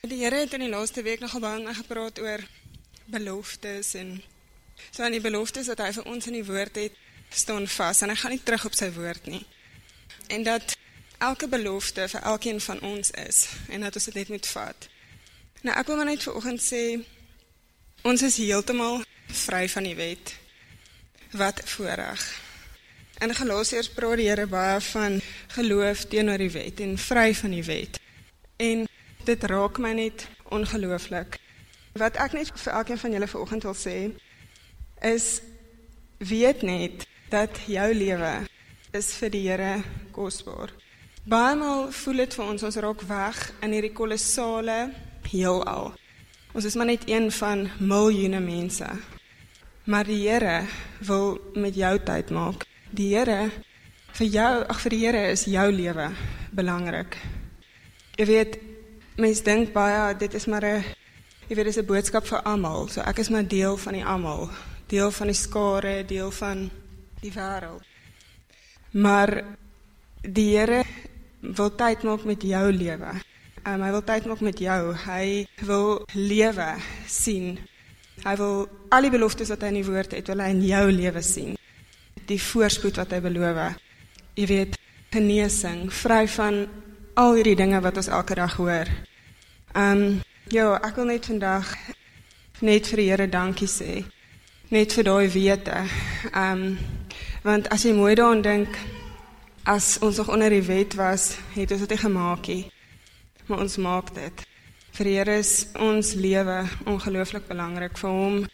Die Here het in die laaste week nogal baie met gepraat oor beloftes en so aan die beloftes wat hy vir ons in die woord het staan vas en hy gaan nie terug op sy woord nie. En dat elke belofte vir elkeen van ons is en dat ons dit net moet vat. Nou ek wil maar net vanoggend sê ons is heeltemal vry van die wet. Wat voorreg. In Galasiërs praat die Here baie van geloof teenoor die wet en vry van die wet. En dit raak my net ongelooflik. Wat ek net vir elkeen van julle vanoggend wil sê is weet net dat jou lewe is vir die Here kosbaar. Baie maal voel dit vir ons ons raak weg in hierdie kolossale heelal. Ons is maar net een van miljoene mense. Maar die Here wil met jou tyd maak. Die Here vir jou, ag vir die Here is jou lewe belangrik. Jy weet, mense dink baie dit is maar 'n jy weet dis 'n boodskap vir almal. So ek is maar deel van die almal, deel van die skare, deel van die wêreld. Maar die Here wil tyd maak met jou lewe. Um, hy wil tyd maak met jou. Hy wil lewe sien. Hy wil al die beloftes wat hy in die woord het, wil hy in jou lewe sien. Die voorspoed wat hy beloof. Jy weet, genesing, vry van al hierdie dinge wat ons elke dag hoor. Ehm um, ja, ek wil net vandag net vir die Here dankie sê. Net vir daai wete. Ehm um, want as jy mooi daaraan dink, as ons nog onder die wet was, het ons dit gemaak nie. Maar ons maak dit. Vir die Here is ons lewe ongelooflik belangrik. Vir hom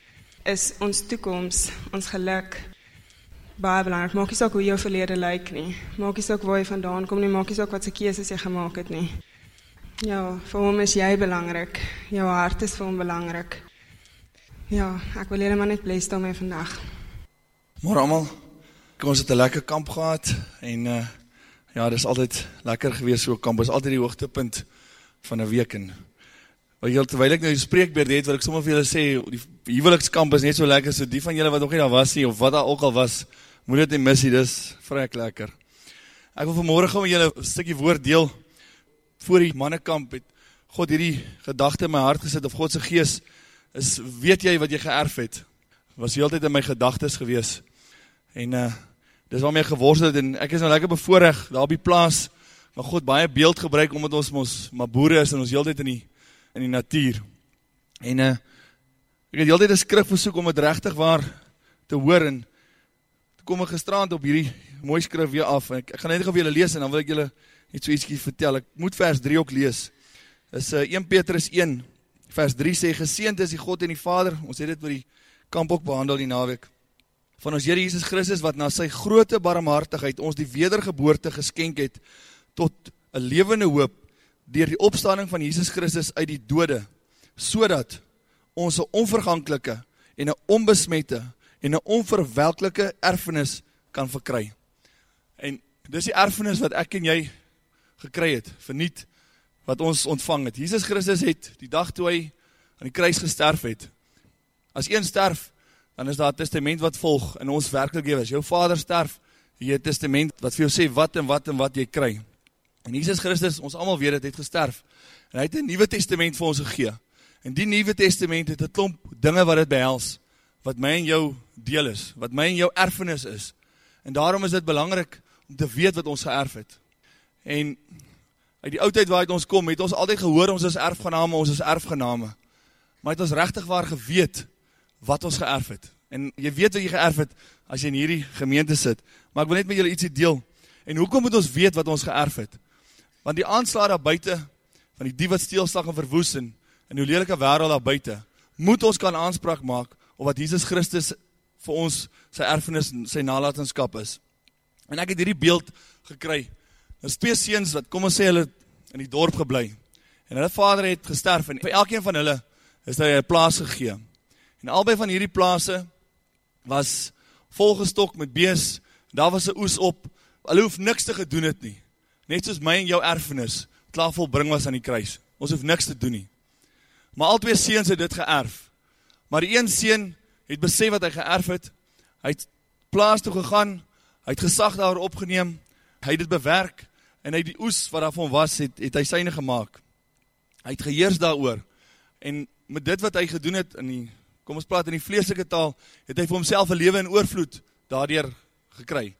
is ons toekoms, ons geluk baie belangrik. Maak nie saak hoe jou verlede lyk nie. Maak nie saak waar jy vandaan kom nie, maak nie saak wat se keuses jy gemaak het nie. Ja, vir hom is jy belangrik. Jou hart is vir hom belangrik. Ja, ek wil julle maar net bless daarmee vandag. Môre almal. Kom ons het 'n lekker kamp gehad en uh ja, dis altyd lekker gewees so 'n kamp. Dis altyd die hoogtepunt van 'n week en wat jy terwyl ek nou die spreekbeurt het, wil ek sommer vir julle sê die huwelikskamp is net so lekker so die van julle wat nog nie daar was nie of wat daar ook al was, moet dit nie mis nie. Dis vrek lekker. Ek wil vanmôre gou met julle 'n stukkie woord deel voor die mannekamp het God hierdie gedagte in my hart gesit of God se gees is weet jy wat jy geërf het? Was heeltyd in my gedagtes gewees. En uh dis waarmee ek geworstel het en ek is nou lekker bevoorreg daar op die plaas waar God baie beeld gebruik omdat ons mos maar boere is en ons heeltyd in die in die natuur. En uh ek het heeltyd 'n skrif versoek om dit regtig waar te hoor en kom ek gisterand op hierdie mooi skrif weer af en ek, ek gaan net gou vir julle lees en dan wil ek julle net so ietsie vertel. Ek moet vers 3 ook lees. Is uh 1 Petrus 1 vers 3 sê geseënd is die God en die Vader. Ons het dit by die kamp ook behandel die naweek van ons Here Jesus Christus wat na sy groote barmhartigheid ons die wedergeboorte geskenk het tot 'n lewende hoop deur die opstanding van Jesus Christus uit die dode sodat ons 'n onverganklike en 'n onbesmette en 'n onverwelklike erfenis kan verkry. En dis die erfenis wat ek en jy gekry het, verniet wat ons ontvang het. Jesus Christus het die dag toe hy aan die kruis gesterf het. As een sterf, dan is daar 'n testament wat volg in ons werklike lewe. As jou vader sterf, jy het 'n testament wat vir jou sê wat en wat en wat jy kry. En Jesus Christus, ons almal weet dit, het gesterf. En hy het 'n nuwe testament vir ons gegee. En die nuwe testament het 'n klomp dinge wat dit behels wat my en jou deel is, wat my en jou erfenis is. En daarom is dit belangrik om te weet wat ons geërf het. En uit die oudheid waaruit ons kom, het ons altyd gehoor ons is erfgename, ons is erfgename. Maar het ons regtig waar geweet wat ons geërf het. En jy weet wat jy geërf het as jy in hierdie gemeente sit. Maar ek wil net met julle ietsie deel. En hoekom moet ons weet wat ons geërf het? Want die aanslae daar buite van die dief wat steel, slag en verwoes en in 'n lelike wêreld daar buite, moet ons kan aanspraak maak op wat Jesus Christus vir ons sy erfenis en sy nalatenskap is. En ek het hierdie beeld gekry. Daar's twee seuns wat kom ons sê hulle in die dorp gebly. En hulle vader het gesterf en vir elkeen van hulle is hy 'n plaas gegee. En albei van hierdie plase was volgestok met bees. Daar was 'n oes op. Hulle hoef niks te gedoen het nie. Net soos my en jou erfenis klaar volbring was aan die kruis. Ons hoef niks te doen nie. Maar albei seuns het dit geërf. Maar die een seun het besef wat hy geërf het. Hy het plaas toe gegaan. Hy het gesag daarop opgeneem. Hy het dit bewerk en hy die oes wat daar van was het het hy syne gemaak. Hy het geheers daaroor. En met dit wat hy gedoen het in die kom ons praat in die vleeslike taal, het hy vir homself 'n lewe in oorvloed daardeur gekry.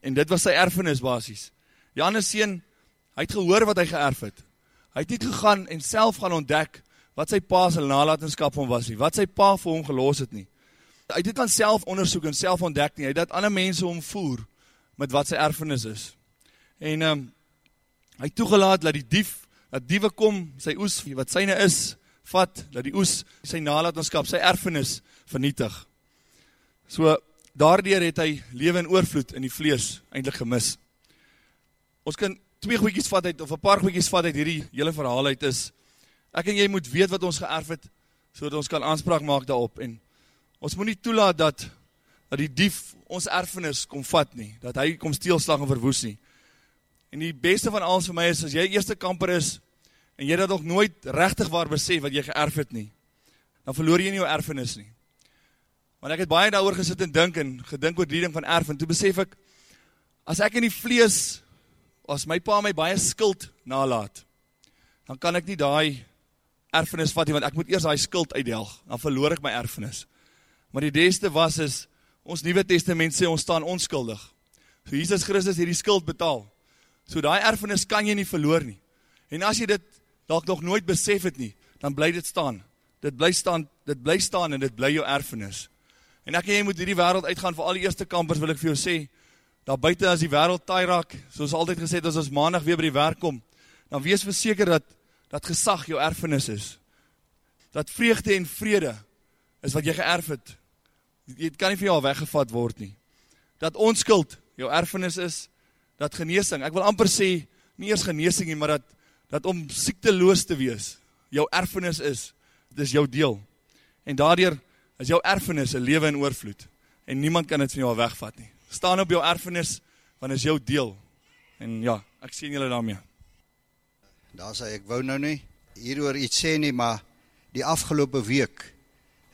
En dit was sy erfenis basies. Die ander seun, hy het gehoor wat hy geërf het. Hy het nie gegaan en self gaan ontdek wat sy pa se nalatenskap hom was nie, wat sy pa vir hom gelos het nie. Hy het dit aan self ondersoek en self ontdek nie. Hy het dat ander mense hom voer met wat sy erfenis is. En ehm um, hy toegelaat dat die dief, dat diewe kom, sy oes wat syne is, vat dat die oes sy nalatenskap, sy erfenis vernietig. So daardeur het hy lewe in oorvloed in die vlees eintlik gemis. Ons kan twee goedjies vat uit of 'n paar goedjies vat uit hierdie hele verhaal uit is ek en jy moet weet wat ons geërf het sodat ons kan aanspraak maak daarop en ons moenie toelaat dat dat die dief ons erfenis kom vat nie, dat hy kom steel, slag en verwoes nie. En die beste van alles vir my is as jy eerste kamper is en jy het nog nooit regtig waar besef wat jy geërf het nie, dan verloor jy nie jou erfenis nie. Want ek het baie daaroor gesit en dink en gedink oor die ding van erf en toe besef ek as ek in die vlees as my pa my baie skuld nalat, dan kan ek nie daai erfenis vat nie want ek moet eers daai skuld uitdelg, dan verloor ek my erfenis. Maar die beste was is ons Nuwe Testament sê ons staan onskuldig. So Jesus Christus het die skuld betaal. So daai erfenis kan jy nie verloor nie. En as jy dit dalk nog nooit besef het nie, dan bly dit staan. Dit bly staan, dit bly staan en dit bly jou erfenis. En ek en jy moet hierdie wêreld uitgaan vir al die eerste kampers wil ek vir jou sê. Daar buite as die wêreld taai raak, soos altyd gesê het as ons maandag weer by die werk kom, dan wees verseker dat dat gesag jou erfenis is. Dat vreugde en vrede is wat jy geërf het. Dit kan nie vir jou weggevat word nie. Dat onskuld jou erfenis is, dat genesing, ek wil amper sê nie eers genesing nie, maar dat dat om siekteloos te wees jou erfenis is. Dit is jou deel. En daardeur is jou erfenis 'n lewe in oorvloed en niemand kan dit van jou wegvat nie. Staan op jou erfenis want is jou deel. En ja, ek sien julle daarmee. Daar sê ek wou nou nie hieroor iets sê nie, maar die afgelope week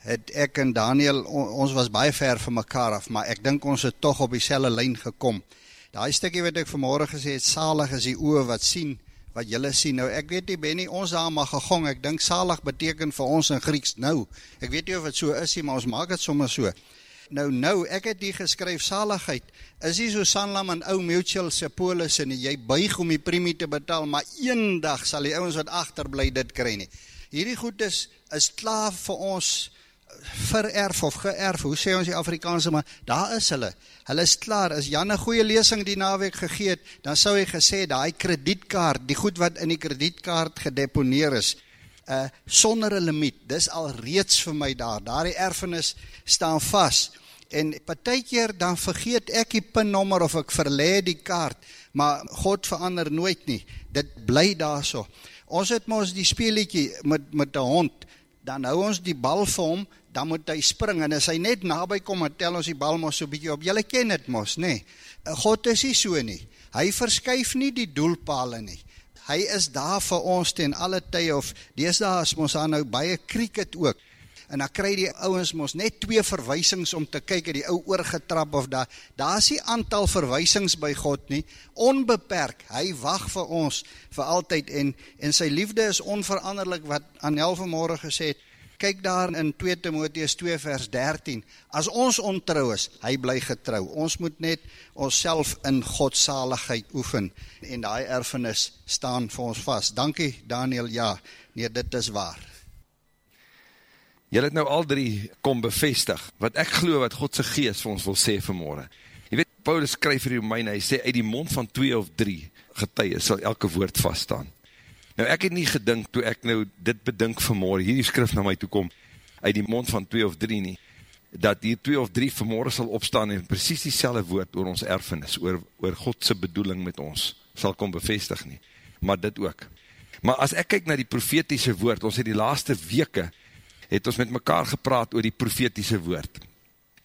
het ek en Daniel ons was baie ver van mekaar af, maar ek dink ons het tog op dieselfde lyn gekom. Daai stukkie wat ek vanmôre gesê het, salig is die oë wat sien wat julle sien nou. Ek weet nie Benny, ons daar maar gegong. Ek dink salig beteken vir ons in Grieks nou. Ek weet nie of dit so is nie, maar ons maak dit sommer so. Nou nou, ek het hier geskryf saligheid. Is nie so Sanlam en ou Mutual se polisse en jy buig om die premie te betaal, maar eendag sal die ouens wat agterbly dit kry nie. Hierdie goed is is klaar vir ons vererf of geërf, hoe sê ons die Afrikaanse maar, daar is hulle. Hulle is klaar. As Jan 'n goeie lesing die naweek gegee het, dan sou hy gesê daai kredietkaart, die goed wat in die kredietkaart gedeponeer is, uh sonder 'n limiet. Dis al reeds vir my daar. Daardie erfenis staan vas. En partykeer dan vergeet ek die pinnommer of ek verlê die kaart, maar God verander nooit nie. Dit bly daarso. Ons het mos die speletjie met met 'n hond dan hou ons die bal vir hom, dan moet hy spring en as hy net naby kom, dan tel ons die bal mos so 'n bietjie op. Julle ken dit mos, nê? Nee. God is nie so nie. Hy verskuif nie die doelpale nie. Hy is daar vir ons ten alle tye of deesdae is mos aan nou baie cricket ook. En dan kry die ouens mos net twee verwysings om te kyk het die ou oorgetrap of daar daar's nie aantal verwysings by God nie, onbeperk. Hy wag vir ons vir altyd en en sy liefde is onveranderlik wat Anel vanmôre gesê het. Kyk daar in 2 Timoteus 2 vers 13. As ons ontrou is, hy bly getrou. Ons moet net onsself in God se saligheid oefen en daai erfenis staan vir ons vas. Dankie Daniel. Ja, nee, dit is waar. Jy het nou al drie kom bevestig, wat ek glo wat God se gees vir ons wil sê vanmorgen. Jy weet, Paulus skryf vir die myne, hy sê, uit die mond van twee of drie getuie sal elke woord vaststaan. Nou ek het nie gedink toe ek nou dit bedink vanmorgen, hierdie skrif na my toe kom, uit die mond van twee of drie nie, dat die twee of drie vanmorgen sal opstaan en precies die selle woord oor ons erfenis, oor, oor Godse bedoeling met ons, sal kom bevestig nie. Maar dit ook. Maar as ek kyk na die profetiese woord, ons het die laaste weke, het ons met mekaar gepraat oor die profetiese woord.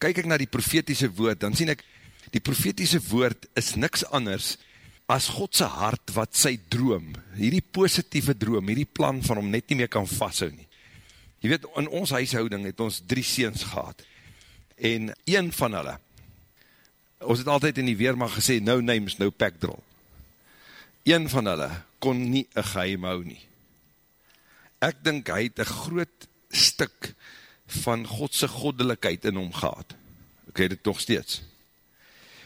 Kyk ek na die profetiese woord, dan sien ek, die profetiese woord is niks anders as Godse hart wat sy droom, hierdie positieve droom, hierdie plan van hom net nie meer kan vasthou nie. Je weet, in ons huishouding het ons drie seens gehad, en een van hulle, ons het altyd in die weermacht gesê, no names, no packdrill. Een van hulle kon nie een geheim hou nie. ek dink hy het een groot stuk van Godse goddelikheid in hom gehad. Ek het het nog steeds.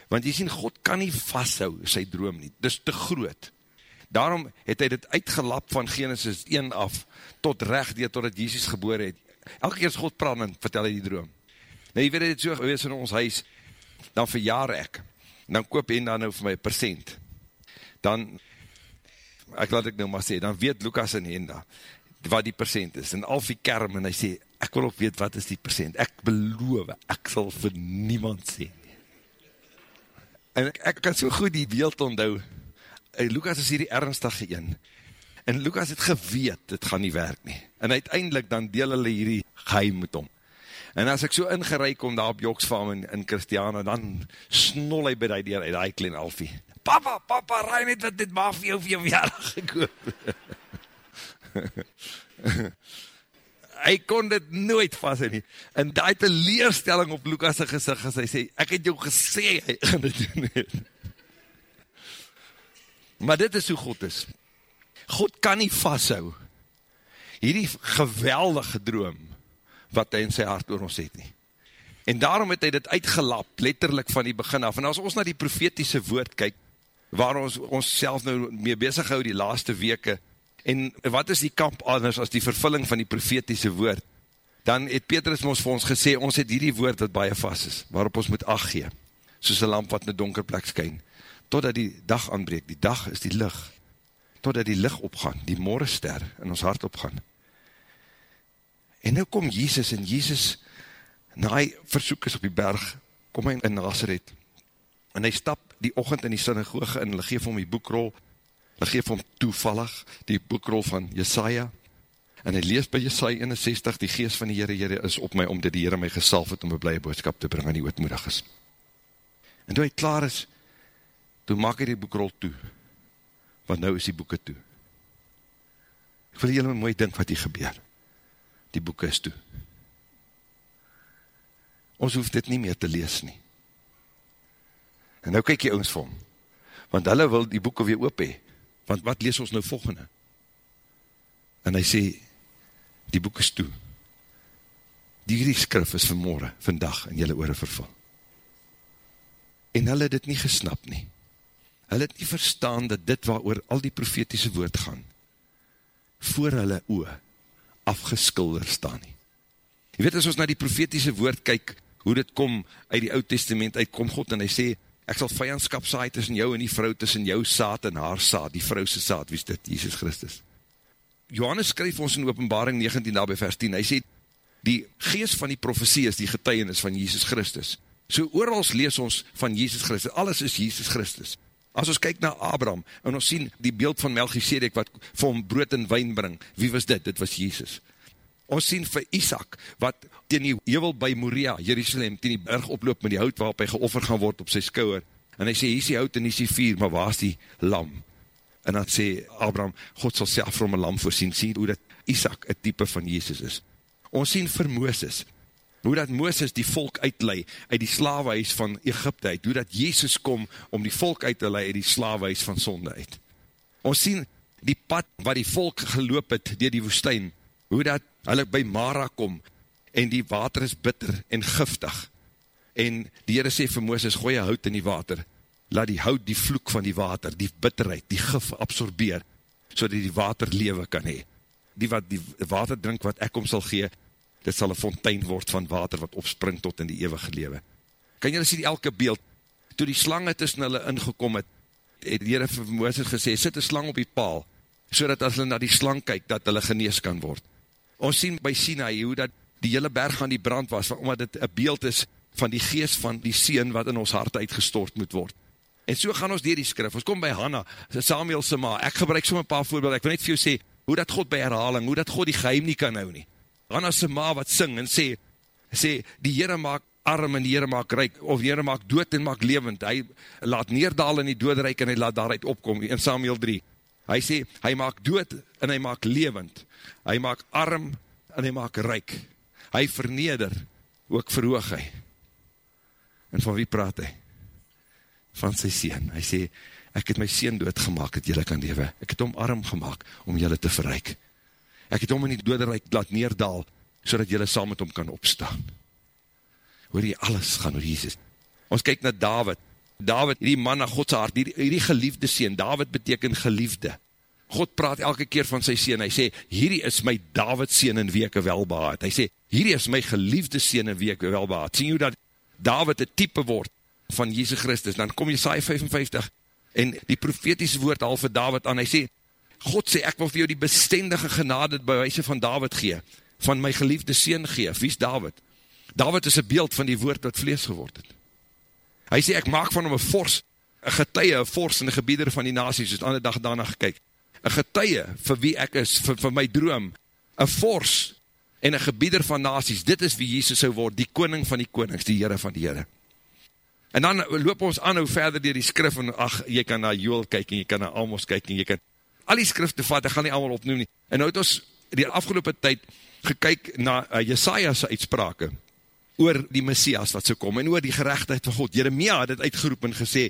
Want jy sien, God kan nie vasthou sy droom nie. Dis te groot. Daarom het hy dit uitgelap van Genesis 1 af, tot recht deur, totdat Jesus geboor het. Elke keer as God praat, dan vertel hy die droom. Nou, jy weet het so gewees in ons huis, dan verjaar ek, dan koop hy dan nou vir my percent. Dan, ek laat ek nou maar sê, dan weet Lucas en Henda, wat die percent is, en Alfie kerm, en hy sê, ek wil ook weet wat is die percent, ek beloof, ek sal vir niemand sê, en ek, ek kan so goed die beeld onthou, en Lucas is hier die ernstige een, en Lucas het geweet, dit gaan nie werk nie, en uiteindelik dan deel hulle hierdie geheim met hom, en as ek so ingereik kom daar op Joksvam in, in Christiana, dan snol hy by die deur uit die klein Alfie, papa, papa, raai net wat dit maak vir jou vir jou verjaardag gekoop, hy kon dit nooit vast nie, en een leerstelling op Lukas' gezicht, as hy sê, ek het jou gesê, hy gaan dit doen. Maar dit is hoe God is, God kan nie vasthou, hierdie geweldige droom, wat hy in sy hart oor ons het nie, en daarom het hy dit uitgelap, letterlijk van die begin af, en as ons na die profetiese woord kyk, waar ons ons self nou mee bezig hou die laaste weke, En wat is die kamp anders as die vervulling van die profetiese woord? Dan het Petrus ons vir ons gesê, ons het hierdie woord wat baie vast is, waarop ons moet acht gee, soos een lamp wat in die donker plek skyn, totdat die dag aanbreek, die dag is die licht, totdat die licht opgaan, die morgenster in ons hart opgaan. En nou kom Jesus, en Jesus, na hy versoek is op die berg, kom hy in Nazareth, en hy stap die ochend in die synagoge, en hy geef om die boekrol, Hulle geef hom toevallig die boekrol van Jesaja, en hy lees by Jesaja 61, die geest van die Heere, Heere is op my, omdat die Heere my gesalf het om een blije boodskap te bring aan die ootmoedig is. En toe hy klaar is, toe maak hy die boekrol toe, want nou is die boeken toe. Ek wil julle mooi dink wat hier gebeur. Die boeken is toe. Ons hoef dit nie meer te lees nie. En nou kyk jy ons vir hom, want hulle wil die boeken weer oop hee, want wat lees ons nou volgende? En hy sê, die boek is toe. Die skrif is vanmorgen, vandag, in jylle oore vervul. En hulle het dit nie gesnap nie. Hulle het nie verstaan dat dit waar oor al die profetiese woord gaan, voor hulle oor afgeskilder staan nie. Je weet, as ons na die profetiese woord kyk, hoe dit kom uit die oud testament, uit kom God en hy sê, ek sal vijandskap saai tussen jou en die vrou, tussen jou saad en haar saad, die vrouwse saad, wie is dit, Jesus Christus. Johannes skryf ons in openbaring 19 daarby vers 10, hy sê, die geest van die profesie is die getuienis van Jesus Christus. So oorals lees ons van Jesus Christus, alles is Jesus Christus. As ons kyk na Abraham, en ons sien die beeld van Melchisedek, wat vir hom brood en wijn bring, wie was dit? Dit was Jesus. Ons sien vir Isaac, wat teen die heuvel by Moria, Jerusalem, teen die berg oploop met die hout waarop hy geoffer gaan word op sy skouwer. En hy sê, hier is die hout en hier is die vier, maar waar is die lam? En dan sê Abraham, God sal self vir hom een lam voorsien, sien hoe dat Isaac een type van Jezus is. Ons sien vir Mooses, hoe dat Mooses die volk uitlei uit die slawehuis van Egypte uit, hoe dat Jezus kom om die volk uit te lei uit die slawehuis van sonde uit. Ons sien die pad waar die volk geloop het dier die woestijn, hoe dat hulle by Mara kom, en die water is bitter en giftig, en die Heere sê vir Mooses, gooi een hout in die water, laat die hout die vloek van die water, die bitterheid, die gif absorbeer, so dat die water lewe kan hee. Die wat die water drink wat ek om sal gee, dit sal een fontein word van water wat opspring tot in die eeuwige lewe. Kan jy sê die elke beeld, toe die slange tussen hulle ingekom het, het die Heere vir Mooses gesê, sit een slang op die paal, so dat as hulle na die slang kyk, dat hulle genees kan word. Ons sien by Sinai hoe dat die hele berg aan die brand was, omdat dit een beeld is van die geest van die sien wat in ons hart uitgestort moet word. En so gaan ons dier die skrif, ons kom by Hanna, Samuel se ma, ek gebruik so een paar voorbeeld, ek wil net vir jou sê, hoe dat God by herhaling, hoe dat God die geheim nie kan hou nie. Hanna se ma wat sing en sê, sê, die Heere maak arm en die Heere maak rijk, of die Heere maak dood en maak levend, hy laat neerdal in die doodrijk en hy laat daaruit opkom, in Samuel 3. Hy sê, hy maak dood en hy maak levend, hy maak arm en hy maak rijk, hy verneder, ook verhoog hy. En van wie praat hy? Van sy sien. Hy sê, ek het my sien doodgemaak, dat jylle kan lewe. Ek het hom arm gemaakt, om jylle te verryk. ek het hom in die doderijk laat neerdaal, so dat jylle saam met hom kan opstaan. Hoor jy, alles gaan oor Jesus. Ons kyk na David, David, die man na Godse hart, die, die geliefde sien, David beteken geliefde. God praat elke keer van sy sien, hy sê, hierdie is my David sien in weke welbaad. Hy sê, hierdie is my geliefde sien in weke welbaad. Sien jy dat David een type word van Jesus Christus? Dan kom Jesaja 55 en die profetiese woord al vir David aan, hy sê, God sê, ek wil vir jou die bestendige genade by wijse van David gee, van my geliefde sien gee. Wie is David? David is een beeld van die woord wat vlees geword het. Hy sê, ek maak van hom een fors, een getuie, een fors in die gebieder van die nasies, soos ander dag daarna gekyk. Een getuie vir wie ek is, vir, vir my droom, een fors en een gebieder van nasies, dit is wie Jesus sou word, die koning van die konings, die Heere van die Heere. En dan loop ons aan hoe verder dier die skrif, en ach, jy kan na Joel kyk, en jy kan na Amos kyk, en jy kan al die skrifte vat, ek gaan nie allemaal opnoem nie. En nou het ons die afgelopen tyd gekyk na uh, Jesaja's uitsprake, oor die Messias wat so kom, en oor die gerechtigheid van God. Jeremia het het uitgeroep en gesê,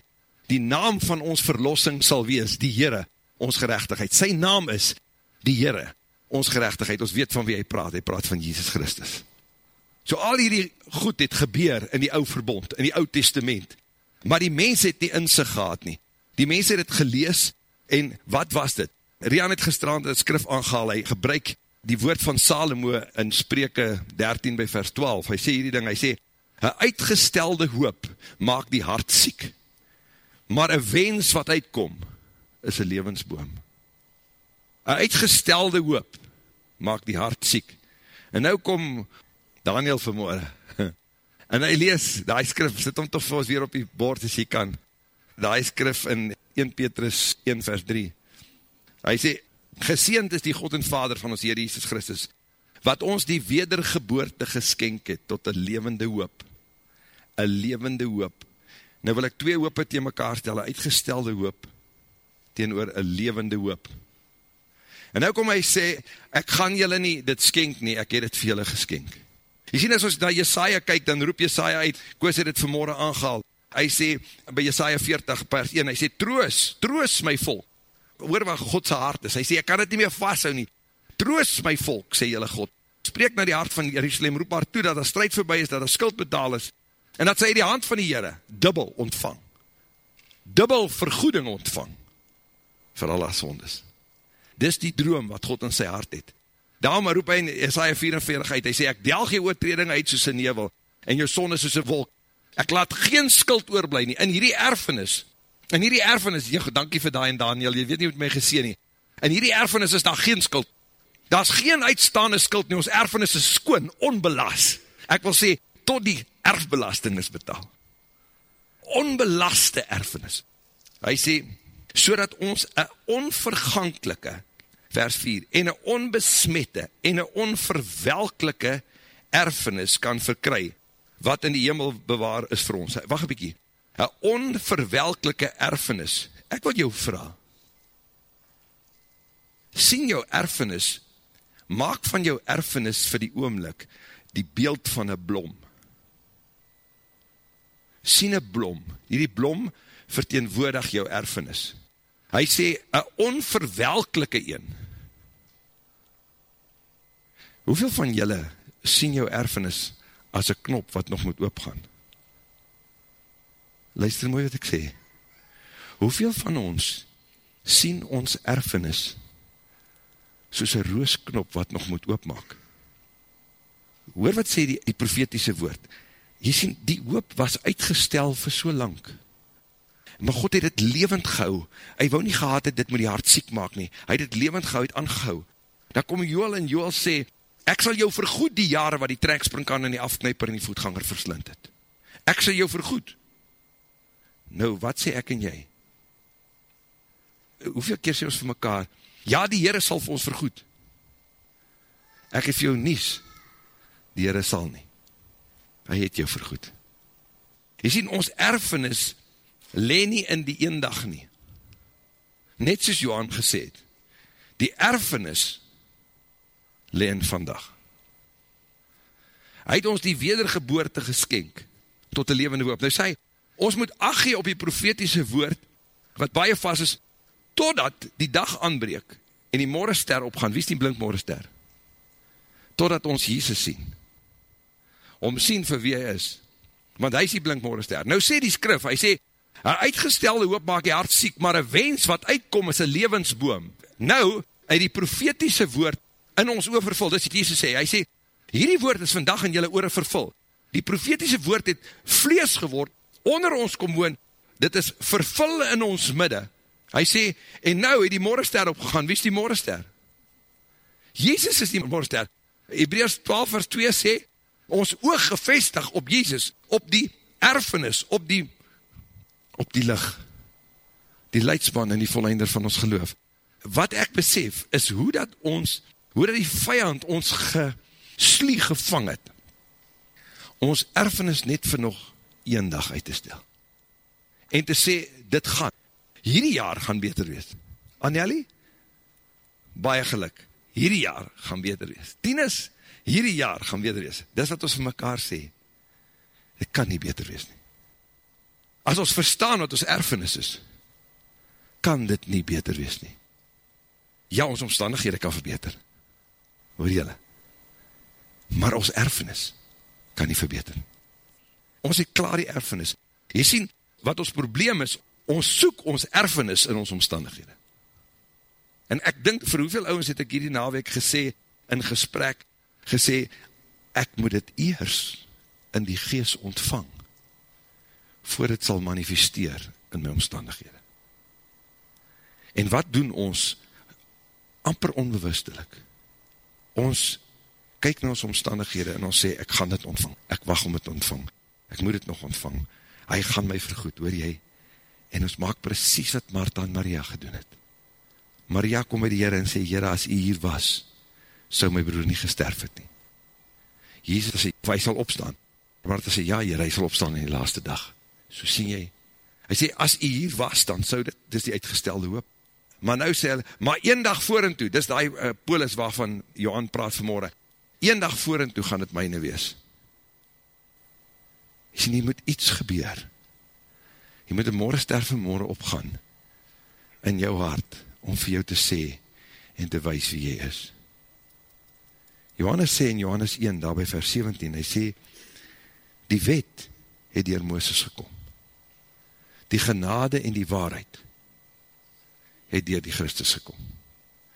die naam van ons verlossing sal wees, die Heere, ons gerechtigheid. Sy naam is, die Heere, ons gerechtigheid. Ons weet van wie hy praat, hy praat van Jesus Christus. So al hierdie goed het gebeur in die ou verbond, in die oud testament, maar die mens het nie in sig gehad nie. Die mens het het gelees, en wat was dit? Rian het gestrand het skrif aangehaal, hy gebruik die woord van Salomo in spreke 13 by vers 12, hy sê hierdie ding, hy sê, een uitgestelde hoop maak die hart siek, maar een wens wat uitkom, is een levensboom. Een uitgestelde hoop maak die hart siek. En nou kom Daniel vanmorgen, en hy lees, die skrif, sit hom toch vir ons weer op die bord as hy kan, die skrif in 1 Petrus 1 vers 3, hy sê, Geseend is die God en Vader van ons Heer Jesus Christus, wat ons die wedergeboorte geskenk het tot een levende hoop. Een levende hoop. Nou wil ek twee hoop tegen mekaar stel, een uitgestelde hoop, tegen oor een levende hoop. En nou kom hy sê, ek gaan julle nie dit skenk nie, ek het het vir julle geskenk. Jy sien as ons na Jesaja kyk, dan roep Jesaja uit, Koos het het vanmorgen aangehaal, hy sê, by Jesaja 40 vers 1, hy sê, troos, troos my volk, hoor wat God sy hart is, hy sê, ek kan het nie meer vasthou nie, troos my volk, sê jylle God, spreek na die hart van Jerusalem, roep haar toe, dat die strijd voorbij is, dat die skuld betaal is, en dat sy die hand van die Heere, dubbel ontvang, dubbel vergoeding ontvang, vir alle sondes. Dis die droom wat God in sy hart het. Daarom roep hy in Isaiah 44 uit, hy sê, ek delg jy oortreding uit soos een nevel, en jou sonde soos een wolk, ek laat geen skuld oorblij nie, in hierdie erfenis, En hierdie erfenis, jy, dankie vir daai en Daniel, jy weet nie wat my gesê nie. En hierdie erfenis is daar geen skuld. Daar is geen uitstaande skuld nie, ons erfenis is skoon, onbelas. Ek wil sê, tot die erfbelasting is betaal. Onbelaste erfenis. Hy sê, so dat ons een onverganklike, vers 4, en een onbesmette, en een onverwelkelike erfenis kan verkry, wat in die hemel bewaar is vir ons. Wacht een bykie, een onverwelkelike erfenis. Ek wil jou vraag, sien jou erfenis, maak van jou erfenis vir die oomlik, die beeld van een blom. Sien een blom, hierdie blom verteenwoordig jou erfenis. Hy sê, een onverwelkelike een. Hoeveel van julle sien jou erfenis as een knop wat nog moet oopgaan? luister mooi wat ek sê, hoeveel van ons sien ons erfenis soos een roosknop wat nog moet oopmaak? Hoor wat sê die, die profetiese woord? Jy sien, die hoop was uitgestel vir so lang. Maar God het het levend gehou. Hy wou nie gehad het dit moet die hart siek maak nie. Hy het het levend gehou, het aangehou. Dan kom Joel en Joel sê, ek sal jou vergoed die jare wat die trekspringkan en die afknijper en die voetganger verslind het. Ek sal jou vergoed. Nou, wat sê ek en jy? Hoeveel keer sê ons vir mekaar, ja, die Heere sal vir ons vergoed. Ek het vir jou nies, die Heere sal nie. Hy het jou vergoed. Jy sien, ons erfenis le nie in die een dag nie. Net soos Johan gesê het, die erfenis le in vandag. Hy het ons die wedergeboorte geskenk tot die levende hoop. Nou sê hy, ons moet acht op die profetiese woord, wat baie vast is, totdat die dag aanbreek, en die morgenster opgaan, wie is die blink morgenster? totdat ons Jesus sien. Om sien vir wie hy is. Want hy is die blinkmorgenster. Nou sê die skrif, hy sê, een uitgestelde hoop maak die hart siek, maar een wens wat uitkom is een levensboom. Nou, uit die profetiese woord in ons oor vervul, dis wat Jesus sê, hy sê, hierdie woord is vandag in jylle oor vervul. Die profetiese woord het vlees geword, onder ons kom woon, dit is vervul in ons midde. Hy sê, en nou het die morgenster opgegaan, wie is die morgenster? Jezus is die morgenster. Hebreus 12 vers 2 sê, ons oog gevestig op Jezus, op die erfenis, op die, op die lig, die leidspan en die volleinder van ons geloof. Wat ek besef, is hoe dat ons, hoe dat die vijand ons geslie gevang het, ons erfenis net vir nog een dag uit te stel. En te sê, dit gaan, hierdie jaar gaan beter wees. Anjali, baie geluk, hierdie jaar gaan beter wees. Tienes, hierdie jaar gaan beter wees. Dis wat ons vir mekaar sê, dit kan nie beter wees nie. As ons verstaan wat ons erfenis is, kan dit nie beter wees nie. Ja, ons omstandighede kan verbeter. Hoor jylle? Maar ons erfenis kan nie verbeter. Ons het klaar die erfenis. Jy sien, wat ons probleem is, ons soek ons erfenis in ons omstandighede. En ek dink, vir hoeveel ouwens het ek hierdie naweek gesê, in gesprek, gesê, ek moet het eers in die gees ontvang, voor het sal manifesteer in my omstandighede. En wat doen ons, amper onbewustelik? Ons kyk na ons omstandighede en ons sê, ek gaan dit ontvang, ek wacht om het ontvang, ek moet het nog ontvang, hy gaan my vergoed, hoor jy? En ons maak precies wat Martha en Maria gedoen het. Maria kom by die Heere en sê, Heere, as hy hier was, sou my broer nie gesterf het nie. Jezus sê, hy sal opstaan. Martha sê, ja Heere, hy sal opstaan in die laaste dag. So sien jy. Hy sê, as hy hier was, dan sou dit, dit is die uitgestelde hoop. Maar nou sê hy, maar een dag voor en toe, dit is die uh, polis waarvan Johan praat vanmorgen, een dag voor en toe gaan het myne wees. Hy sê, nie moet iets gebeur. Jy moet een morgen sterf en morgen opgaan in jou hart om vir jou te sê en te wees wie jy is. Johannes sê in Johannes 1, daar by vers 17, hy sê, die wet het dier Mooses gekom. Die genade en die waarheid het dier die Christus gekom.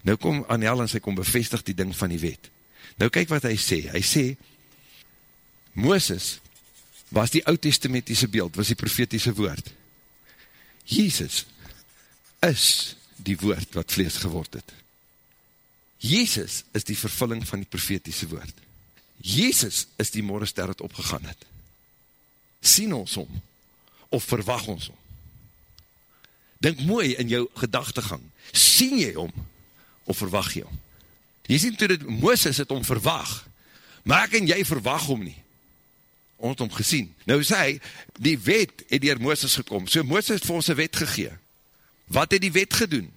Nou kom Anel en sy kom bevestig die ding van die wet. Nou kyk wat hy sê, hy sê, Mooses was die oud-testamentiese beeld, was die profetiese woord. Jezus is die woord wat vlees geword het. Jezus is die vervulling van die profetiese woord. Jezus is die morgenster wat opgegaan het. Sien ons om, of verwag ons om. Denk mooi in jou gedachtegang, sien jy om, of verwag jy om. Jy sien toe dit Mooses het om verwag, maar ek en jy verwag om nie. Ons het om gesien. Nou sê hy, die wet het dier Mooses gekom. So Mooses het vir ons een wet gegee. Wat het die wet gedoen?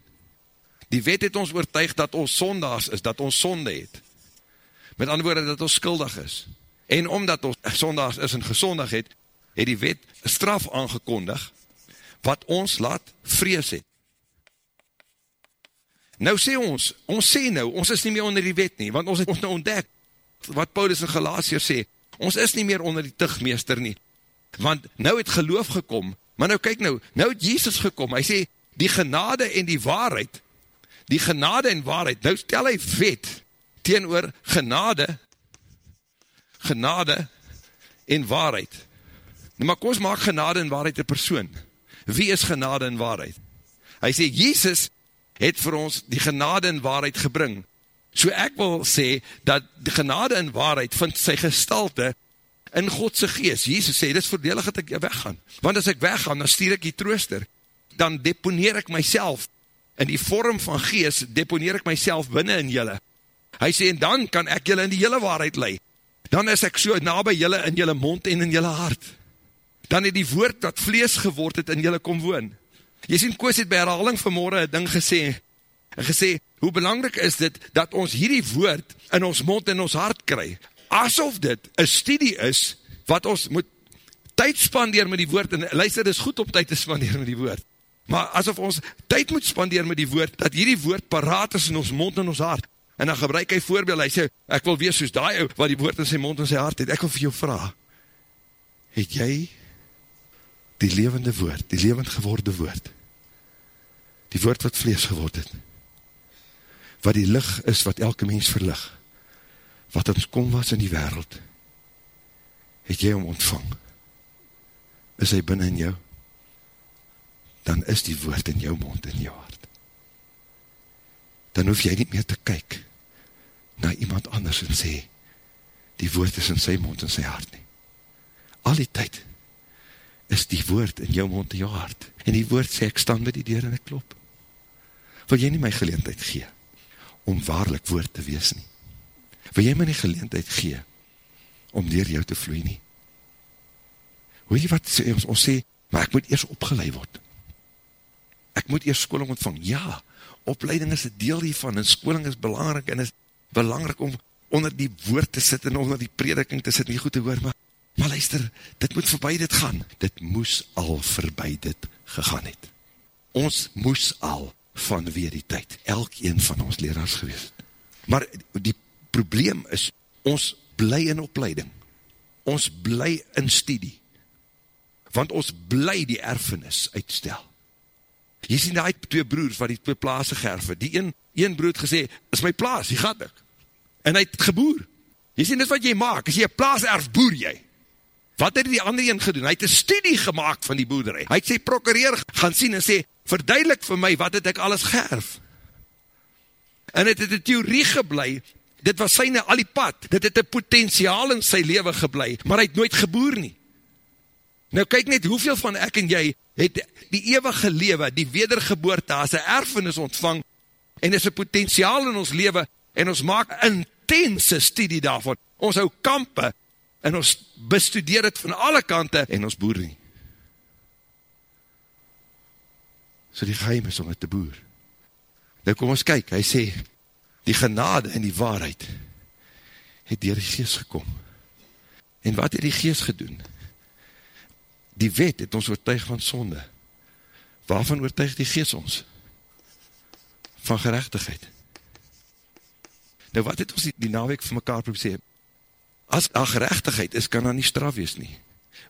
Die wet het ons oortuig dat ons sondags is, dat ons sonde het. Met ander woorde, dat ons skuldig is. En omdat ons sondags is en gesondig het, het die wet straf aangekondig, wat ons laat vrees het. Nou sê ons, ons sê nou, ons is nie meer onder die wet nie, want ons het ons nou ontdek, wat Paulus in Galatier sê, ons is nie meer onder die tigmeester nie, want nou het geloof gekom, maar nou kyk nou, nou het Jesus gekom, hy sê, die genade en die waarheid, die genade en waarheid, nou stel hy wet, teen oor genade, genade en waarheid, nou, maar kom ons maak genade en waarheid een persoon, wie is genade en waarheid? Hy sê, Jesus het vir ons die genade en waarheid gebring. So ek wil sê, dat die genade en waarheid vind sy gestalte in Godse geest. Jesus sê, dit is voordelig dat ek weggaan. Want as ek weggaan, dan stuur ek die trooster. Dan deponeer ek myself in die vorm van geest, deponeer ek myself binnen in julle. Hy sê, en dan kan ek julle in die hele waarheid lei. Dan is ek so na by julle in julle mond en in julle hart. Dan het die woord wat vlees geword het in julle kom woon. Jy sien, Koos het by herhaling vanmorgen een ding gesê, en gesê, hoe belangrijk is dit, dat ons hierdie woord in ons mond en ons hart kry, asof dit een studie is, wat ons moet tyd spandeer met die woord, en luister, dit is goed om tyd te spandeer met die woord, maar asof ons tyd moet spandeer met die woord, dat hierdie woord paraat is in ons mond en ons hart, En dan gebruik hy voorbeeld, hy sê, ek wil wees soos die ou, wat die woord in sy mond en sy hart het. Ek wil vir jou vraag, het jy die levende woord, die levend geworde woord, die woord wat vlees geword het, wat die lig is wat elke mens verlig, wat ons kom was in die wereld, het jy om ontvang, is hy binnen in jou, dan is die woord in jou mond in jou hart. Dan hoef jy nie meer te kyk na iemand anders en sê, die woord is in sy mond en sy hart nie. Al die tyd is die woord in jou mond en jou hart. En die woord sê, ek staan by die deur en ek klop. Wil jy nie my geleentheid gee om waarlik woord te wees nie? Wil jy my nie geleentheid gee om dier jou te vloei nie? Hoe jy wat sê, ons, ons sê, maar ek moet eers opgeleid word. Ek moet eers skoling ontvang. Ja, opleiding is een deel hiervan en skoling is belangrijk en is belangrijk om onder die woord te sit en onder die prediking te sit, nie goed te hoor, maar, maar luister, dit moet voorbij dit gaan. Dit moes al voorbij dit gegaan het. Ons moes al van weer die tyd, elk een van ons leraars gewees. Maar die probleem is, ons bly in opleiding, ons bly in studie, want ons bly die erfenis uitstel. Jy sien die twee broers wat die twee plaas geërf die een, een broer het gesê, is my plaas, die gaat ek, en hy het geboer, jy sien dit wat jy maak, as jy een plaas erf, boer jy, wat het die ander een gedoen, hy het een studie gemaakt van die boerderij, hy het sy prokureer gaan sien en sê, verduidelik vir my, wat het ek alles geërf? En het het een theorie geblei, dit was syne al die pad, dit het een potentiaal in sy leven geblei, maar hy het nooit geboer nie. Nou kyk net, hoeveel van ek en jy, het die eeuwige lewe, die wedergeboorte, as een erfenis ontvang, en is een potentiaal in ons leven, en ons maak intense studie daarvan, ons hou kampe, en ons bestudeer het van alle kante, en ons boer nie. So die geheim is om het te boer. Nou kom ons kyk, hy sê, die genade en die waarheid het dier die geest gekom. En wat het die geest gedoen? Die wet het ons oortuig van sonde. Waarvan oortuig die geest ons? Van gerechtigheid. Nou wat het ons die, die naweek van mekaar probeer sê? As daar gerechtigheid is, kan daar nie straf wees nie.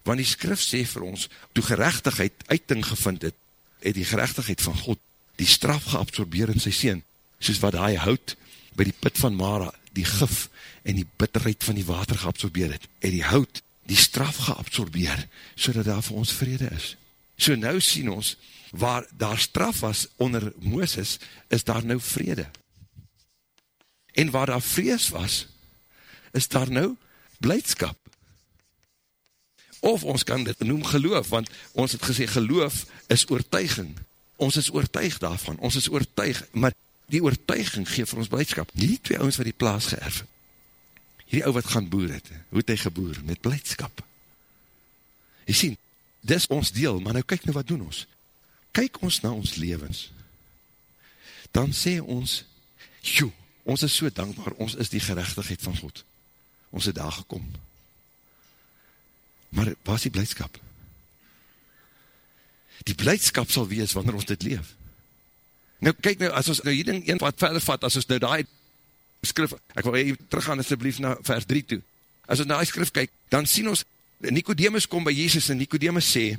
Want die skrif sê vir ons, toe gerechtigheid uiting gevind het, het die gerechtigheid van God die straf geabsorbeer in sy sien, soos wat hy houd by die put van Mara, die gif en die bitterheid van die water geabsorbeer het, het die hout die straf geabsorbeer, so dat daar vir ons vrede is. So nou sien ons, waar daar straf was onder Mooses, is daar nou vrede. En waar daar vrees was, is daar nou blijdskap. Of ons kan dit noem geloof, want ons het gesê geloof is oortuiging. Ons is oortuig daarvan, ons is oortuig, maar die oortuiging geef vir ons blijdskap. Die twee ouwens wat die plaas geërf het. Hierdie ou wat gaan boer het, hoe het hy geboer? Met blijdskap. Jy sien, dis ons deel, maar nou kyk nou wat doen ons. Kyk ons na ons levens. Dan sê ons, joe, ons is so dankbaar, ons is die gerechtigheid van God. Ons het daar gekom. Maar waar is die blijdskap? Die blijdskap sal wees wanneer ons dit leef. Nou kyk nou, as ons nou hier ding een wat verder vat, as ons nou die skrif, ek wil hier teruggaan asjeblief na vers 3 toe. As ons na die skrif kyk, dan sien ons, Nicodemus kom by Jezus en Nicodemus sê,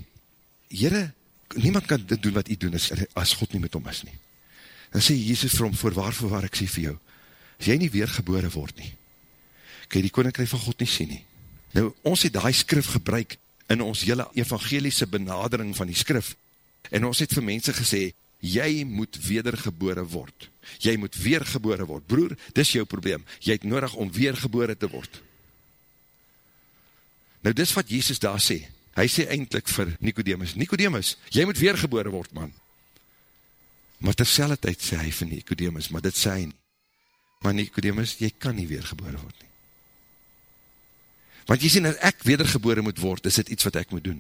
Heere, niemand kan dit doen wat hy doen as, as God nie met hom is nie. Dan sê Jezus vir hom, voor waar, voor waar ek sê vir jou, as jy nie weergebore word nie, kan jy die koninkrij van God nie sien nie. Nou, ons het die skrif gebruik in ons hele evangeliese benadering van die skrif. En ons het vir mense gesê, jy moet wedergebore word. Jy moet weergebore word. Broer, dis jou probleem. Jy het nodig om weergebore te word. Nou, dis wat Jesus daar sê. Hy sê eindelijk vir Nicodemus, Nicodemus, jy moet weergebore word, man. Maar terselfde tijd sê hy vir Nicodemus, maar dit sê hy nie. Maar Nicodemus, jy kan nie weergebore word nie. Want jy sien, as ek wedergebore moet word, is dit iets wat ek moet doen.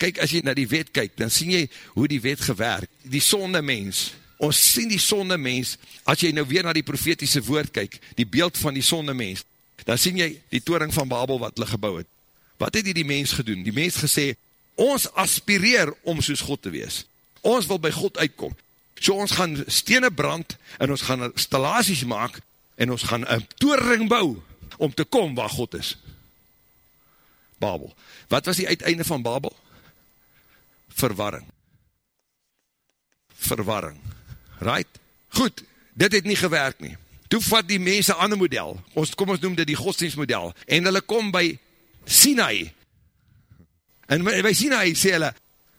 Kyk, as jy na die wet kyk, dan sien jy hoe die wet gewerk. Die sonde mens, ons sien die sonde mens, as jy nou weer na die profetiese woord kyk, die beeld van die sonde mens, dan sien jy die toring van Babel wat hulle gebouw het. Wat het die, die mens gedoen? Die mens gesê, ons aspireer om soos God te wees. Ons wil by God uitkom. So ons gaan stene brand, en ons gaan installaties maak, en ons gaan een toering bou, om te kom waar God is. Babel. Wat was die uiteinde van Babel? Verwarring. Verwarring. Right? Goed, dit het nie gewerk nie. Toe vat die mense ander model, ons, kom ons noem dit die godsdienstmodel, en hulle kom by Sinai, en by Sinai sê hulle,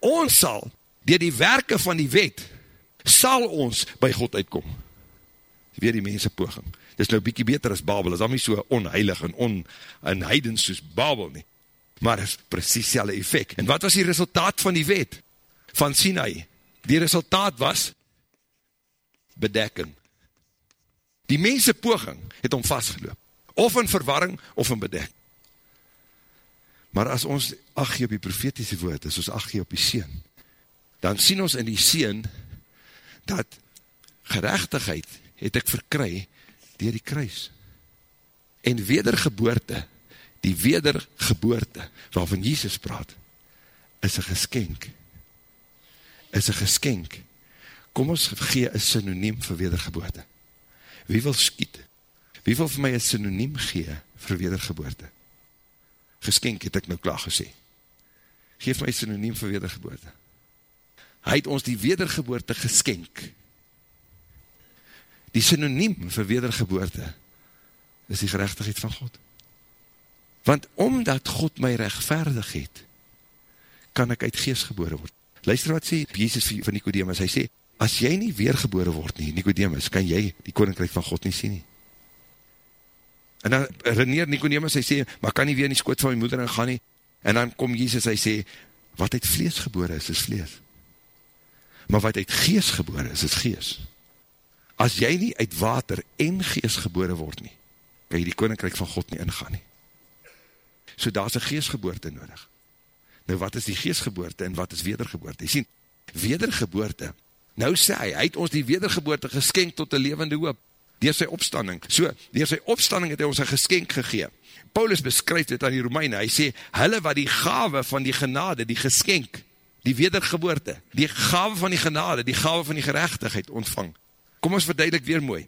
ons sal, dier die werke van die wet, sal ons by God uitkom. Weer die mense poging. Dit is nou bykie beter as Babel, is al nie so onheilig en on, en heidens soos Babel nie. Maar is precies selle effect. En wat was die resultaat van die wet? Van Sinai? Die resultaat was bedekking. Die mense poging het om vastgeloop. Of in verwarring, of in bedek. Maar as ons ach gee op die profetiese woord, as ons ach gee op die seen, dan sien ons in die seen, dat gerechtigheid het ek verkry dier die kruis. En wedergeboorte, die wedergeboorte, waarvan Jesus praat, is een geskenk. Is een geskenk. Kom ons gee een synoniem vir wedergeboorte. Wie wil skiet? Wie wil vir my een synoniem gee vir wedergeboorte? Geskenk het ek nou klaar gesê. Geef my synoniem vir wedergeboorte. Hy het ons die wedergeboorte geskenk. Die synoniem vir wedergeboorte is die gerechtigheid van God. Want omdat God my rechtvaardig het, kan ek uit geest gebore word. Luister wat sê Jesus van Nicodemus, hy sê, as jy nie weergebore word nie, Nicodemus, kan jy die koninkrijk van God nie sien nie. En dan reneer Nicodemus, hy sê, maar kan nie weer in die skoot van my moeder ingaan nie, en dan kom Jesus, hy sê, wat uit vlees gebore is, is vlees. Maar wat uit gees gebore is, is gees. As jy nie uit water en gees gebore word nie, kan jy die koninkrijk van God nie ingaan nie. So daar is een geesgeboorte nodig. Nou wat is die geesgeboorte en wat is wedergeboorte? Jy sien, wedergeboorte Nou sê hy, hy het ons die wedergeboorte geskenk tot die levende hoop, dier sy opstanding. So, dier sy opstanding het hy ons een geskenk gegeen. Paulus beskryf dit aan die Romeine, hy sê, hulle wat die gave van die genade, die geskenk, die wedergeboorte, die gave van die genade, die gave van die gerechtigheid ontvang. Kom ons verduidelik weer mooi.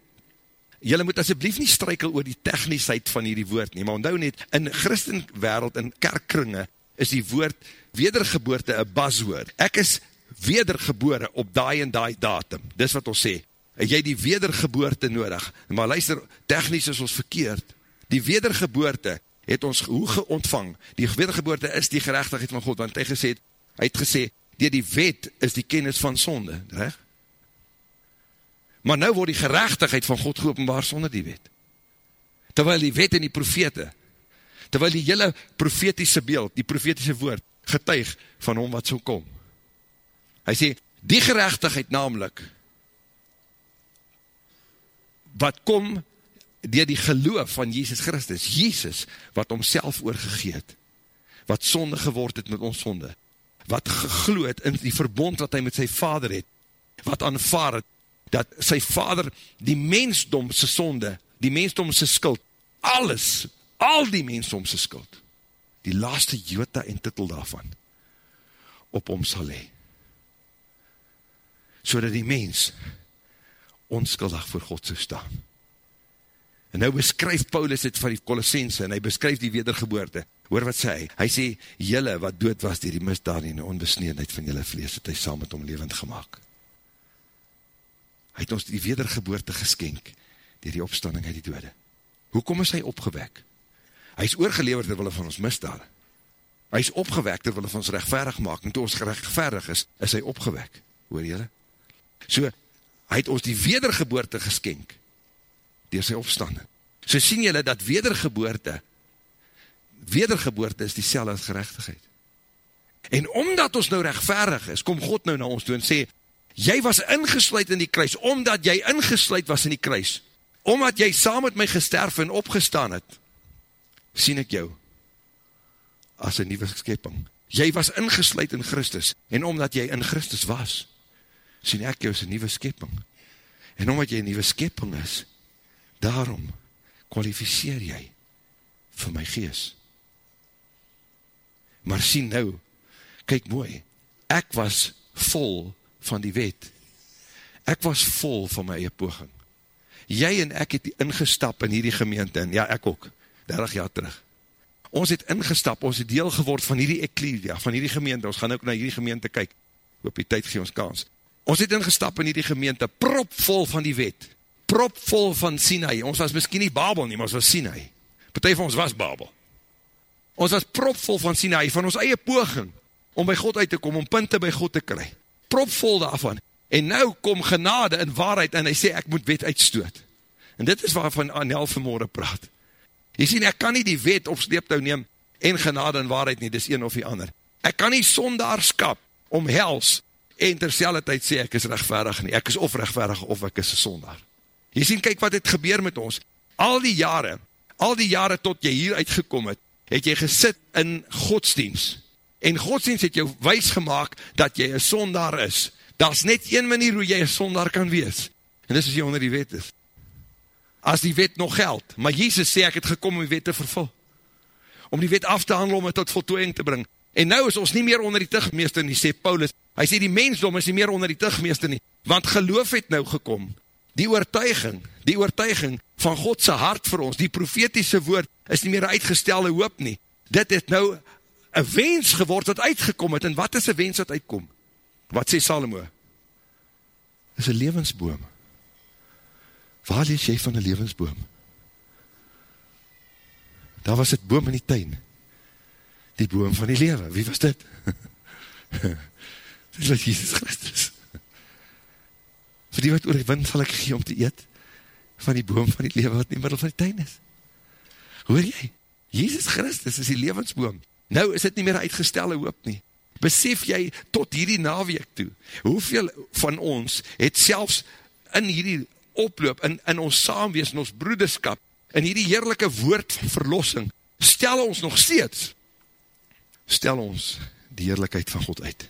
Julle moet asjeblief nie strykel oor die technischheid van hierdie woord nie, maar onthou net, in christenwereld, in kerkkringe, is die woord wedergeboorte een baswoord. Ek is wedergebore op daai en daai datum. Dis wat ons sê. Het jy die wedergeboorte nodig? Maar luister, technisch is ons verkeerd. Die wedergeboorte het ons hoe ontvang. Die wedergeboorte is die gerechtigheid van God, want hy, gesê, hy het gesê, die die wet is die kennis van sonde, recht? Maar nou word die gerechtigheid van God geopenbaar sonder die wet. Terwyl die wet en die profete, terwyl die hele profetiese beeld, die profetiese woord, getuig van hom wat so kom. Hy sê, die gerechtigheid namelijk, wat kom dier die geloof van Jesus Christus, Jesus, wat homself oorgegeet, wat sonde geword het met ons sonde, wat gegloed in die verbond wat hy met sy vader het, wat aanvaar het, dat sy vader die mensdomse sonde, die mensdomse skuld, alles, al die mensdomse skuld, die laaste jota en titel daarvan, op hom sal hee so dat die mens onskuldig voor God so staan. En nou beskryf Paulus het van die Colossense, en hy beskryf die wedergeboorte. Hoor wat sê hy? Hy sê, jylle wat dood was dier die misdaad en die onbesneedheid van jylle vlees, het hy saam met hom levend gemaakt. Hy het ons die wedergeboorte geskenk, dier die opstanding uit die dode. Hoekom is hy opgewek? Hy is oorgeleverd terwille van ons misdaad. Hy is opgewek terwille van ons rechtverig maak, en toe ons gerechtverig is, is hy opgewek. Hoor jylle? So, hy het ons die wedergeboorte geskenk, door sy opstanding. So sien jylle dat wedergeboorte, wedergeboorte is die sel as gerechtigheid. En omdat ons nou rechtvaardig is, kom God nou na ons toe en sê, jy was ingesluid in die kruis, omdat jy ingesluid was in die kruis, omdat jy saam met my gesterf en opgestaan het, sien ek jou as een nieuwe skeping. Jy was ingesluid in Christus, en omdat jy in Christus was, sien ek jou as een nieuwe skepping. En omdat jy een nieuwe skepping is, daarom kwalificeer jy vir my gees. Maar sien nou, kyk mooi, ek was vol van die wet. ek was vol van my eie poging. Jy en ek het ingestap in hierdie gemeente, en ja, ek ook, 30 jaar terug. Ons het ingestap, ons het deel geword van hierdie eklesia, van hierdie gemeente, ons gaan ook na hierdie gemeente kyk, op die tyd gee ons kans. Ons het ingestap in hierdie gemeente, propvol van die wet, propvol van Sinai, ons was miskien nie Babel nie, maar ons was Sinai. Partij van ons was Babel. Ons was propvol van Sinai, van ons eie poging, om by God uit te kom, om punte by God te kry. Propvol daarvan. En nou kom genade in waarheid, en hy sê, ek moet wet uitstoot. En dit is waarvan Anel vanmorgen praat. Jy sien, ek kan nie die wet op sleeptouw neem, en genade in waarheid nie, dis een of die ander. Ek kan nie sondaarskap omhels, en terselde tyd sê, ek is rechtverig nie, ek is of rechtverig, of ek is een sondaar. Jy sien, kyk wat het gebeur met ons, al die jare, al die jare tot jy hier uitgekom het, het jy gesit in godsdienst, en godsdienst het jou wijs gemaakt, dat jy een sondaar is, dat is net een manier hoe jy een sondaar kan wees, en dis as jy onder die wet is, as die wet nog geld, maar Jesus sê, ek het gekom om die wet te vervul, om die wet af te handel, om het tot voltooiing te bring, en nou is ons nie meer onder die tigmeester nie, sê Paulus, hy sê die mensdom is nie meer onder die tigmeester nie, want geloof het nou gekom, die oortuiging, die oortuiging van Godse hart vir ons, die profetiese woord, is nie meer uitgestelde hoop nie, dit het nou een wens geword wat uitgekom het, en wat is een wens wat uitkom? Wat sê Salomo? Is een levensboom. Waar lees jy van een levensboom? Daar was het boom in die tuin. Die boom van die lewe. Wie was dit? dit was Jesus Christus. Voor die wat oor die wind sal ek gee om te eet van die boom van die lewe wat in die middel van die tuin is. Hoor jy? Jesus Christus is die levensboom. Nou is dit nie meer uitgestelde hoop nie. Besef jy tot hierdie naweek toe, hoeveel van ons het selfs in hierdie oploop, in, in ons saamwees, in ons broederskap, in hierdie heerlijke woord verlossing, stel ons nog steeds, stel ons die heerlijkheid van God uit.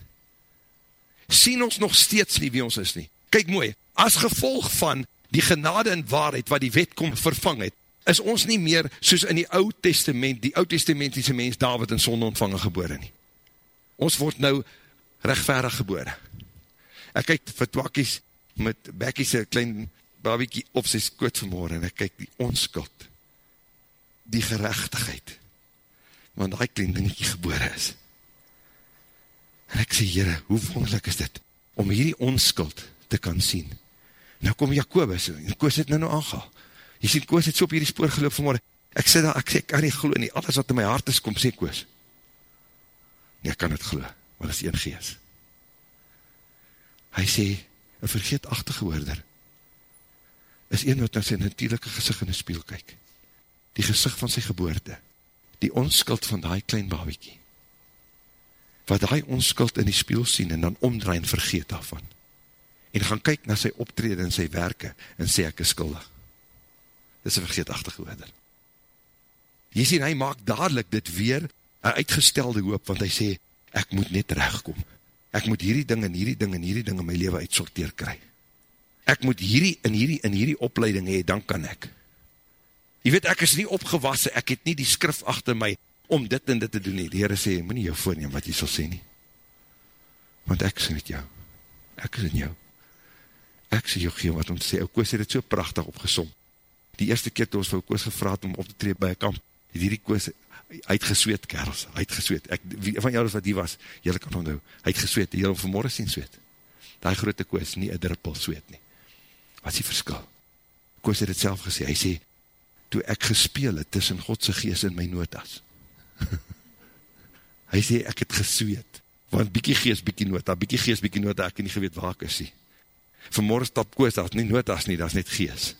Sien ons nog steeds nie wie ons is nie. Kyk mooi, as gevolg van die genade en waarheid wat die wet kom vervang het, is ons nie meer soos in die oud testament, die oud testamentiese mens David in sonde ontvangen gebore nie. Ons word nou rechtverig gebore. Ek kyk vir twakkies met Becky se klein babiekie op sy skoot vanmorgen en ek kyk die onskuld, die gerechtigheid, want die klein dingetje gebore is. En ek sê, Heere, hoe wonderlik is dit, om hierdie onskuld te kan sien. Nou kom Jacobus, en Koos het nou nou aangehaal, Jy sien, Koos het so op hierdie spoor geloop vanmorgen. Ek sê daar, ek sê, ek kan nie glo nie. Alles wat in my hart is, kom sê Koos. Nee, ek kan het glo, want het is een gees. Hy sê, een vergeetachtige hoorder, is een wat na sy natuurlijke gezicht in die spiel kyk. Die gezicht van sy geboorte. Die onskuld van die klein babiekie. Wat die onskuld in die spiel sien en dan omdraai en vergeet daarvan. En gaan kyk na sy optrede en sy werke en sê ek is skuldig. Is een vergeetachtige woorder. Jy sien, hy maak dadelijk dit weer een uitgestelde hoop, want hy sê, ek moet net rechtkom. Ek moet hierdie ding en hierdie ding en hierdie ding in my leven uitsorteer kry. Ek moet hierdie en hierdie en hierdie opleiding hee, dan kan ek. Jy weet, ek is nie opgewassen, ek het nie die skrif achter my om dit en dit te doen nie. Die Heere sê, moet nie jou voorneem wat jy sal sê nie. Want ek is met jou. Ek is in jou. Ek sê jou gee wat om te sê, ook is dit so prachtig opgesom die eerste keer toe ons vir Koos gevraad om op te tree by een kamp, het hierdie Koos uitgesweet, kerels, uitgesweet, ek, wie van jou wat die was, jylle kan onthou, uitgesweet, jylle vanmorgen sien zweet, die grote Koos, nie een druppel zweet nie, wat is die verskil? Koos het het self gesê, hy sê, toe ek gespeel het tussen Godse gees in my notas, hy sê, ek het gesweet, want bykie gees, bykie nota, bykie gees, bykie nota, ek het nie geweet waar ek is nie, vanmorgen stap Koos, dat is nie notas nie, dat is net gees,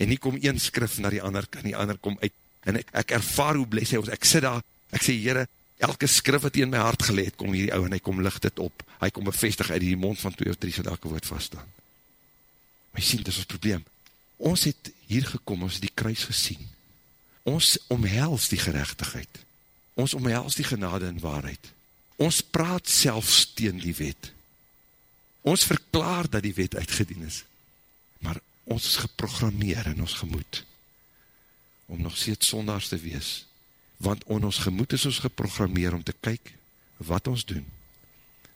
en nie kom een skrif na die ander, kan die ander kom uit, en ek, ek ervaar hoe blij sy ons, ek sit daar, ek sê, Heere, elke skrif wat hy in my hart geleed, kom hierdie ou, en hy kom licht dit op, hy kom bevestig uit die mond van twee of drie, so elke woord vaststaan. Maar jy sien, dit is ons probleem, ons het hier gekom, ons het die kruis gesien, ons omhels die gerechtigheid, ons omhels die genade en waarheid, ons praat selfs teen die wet, ons verklaar dat die wet uitgedien is, maar ons is geprogrammeer in ons gemoed, om nog steeds sondags te wees, want on ons gemoed is ons geprogrammeer om te kyk, wat ons doen,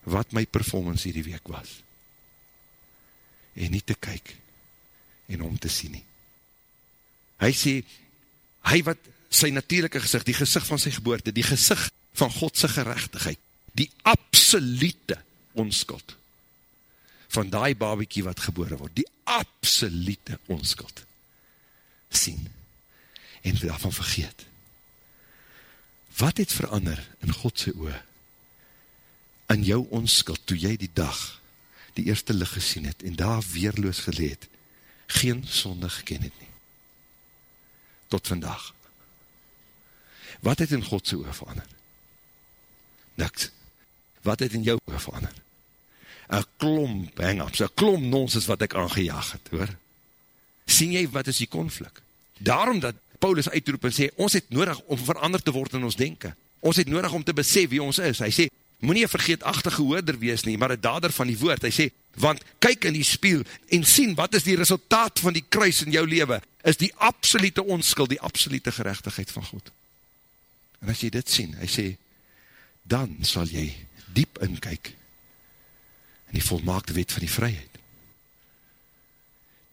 wat my performance hierdie week was. en nie te kyk en om te sien nie. Hy sê, hy wat sy natuurlijke gezicht, die gezicht van sy geboorte, die gezicht van Godse gerechtigheid, die absolute onskuld van die babiekie wat gebore word, die absolute onskuld sien en daarvan vergeet. Wat het verander in Godse oor in jou onskuld toe jy die dag die eerste licht gesien het en daar weerloos geleed, geen sonde geken het nie. Tot vandag. Wat het in Godse oor verander? Niks. Wat het in jou oor verander? Een klomp hang-ups, een klomp nonsens wat ek aangejaag het, hoor. Sien jy wat is die konflik? Daarom dat Paulus uitroep en sê, ons het nodig om verander te word in ons denken. Ons het nodig om te besef wie ons is. Hy sê, moet nie een vergeetachtige hoorder wees nie, maar een dader van die woord. Hy sê, want kyk in die spiel en sien wat is die resultaat van die kruis in jou leven, is die absolute onskuld, die absolute gerechtigheid van God. En as jy dit sien, hy sê, dan sal jy diep inkyk in die volmaakte wet van die vryheid.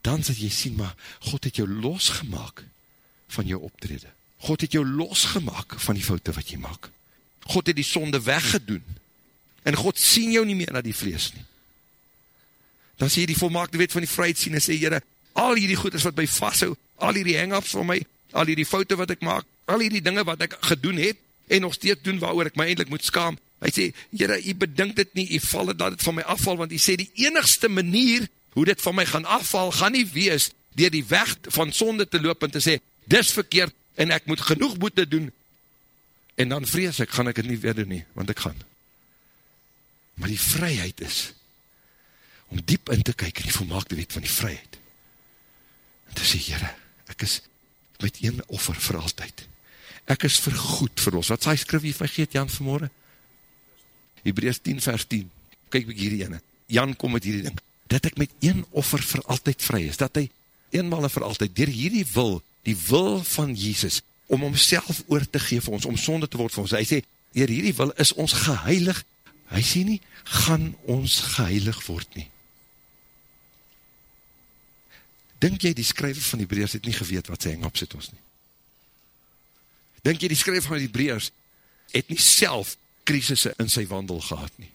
Dan sal jy sien, maar God het jou losgemaak van jou optrede. God het jou losgemaak van die foute wat jy maak. God het die sonde weggedoen. En God sien jou nie meer na die vlees nie. Dan sê jy die volmaakte wet van die vryheid sien en sê, Heere, al hierdie goeders wat my vasthou, al hierdie hang-ups van my, al hierdie foute wat ek maak, al hierdie dinge wat ek gedoen het, en nog steeds doen waar ek my eindelijk moet skaam. Hy sê, jyre, jy bedink dit nie, jy val het, laat het van my afval, want hy sê, die enigste manier, hoe dit van my gaan afval, gaan nie wees, dier die weg van sonde te loop, en te sê, dis verkeerd, en ek moet genoeg boete doen, en dan vrees ek, gaan ek het nie weer doen nie, want ek gaan. Maar die vryheid is, om diep in te kyk, in die volmaakte wet van die vryheid, en te sê, jyre, ek is met een offer vir altyd, ek is vergoed verlos. Wat sê skrif jy vergeet Jan vanmorgen? Hebreus 10 vers 10, kyk ek hierdie ene, Jan kom met hierdie ding, dat ek met een offer vir altyd vry is, dat hy eenmaal en vir altyd, dier hierdie wil, die wil van Jesus, om homself oor te geef vir ons, om sonde te word vir ons, hy sê, dier hierdie wil is ons geheilig, hy sê nie, gaan ons geheilig word nie. Denk jy die skryver van die Hebreus het nie geweet wat sy hang op sit ons nie? Denk jy die skryf van die Hebreërs het nie self krisisse in sy wandel gehad nie.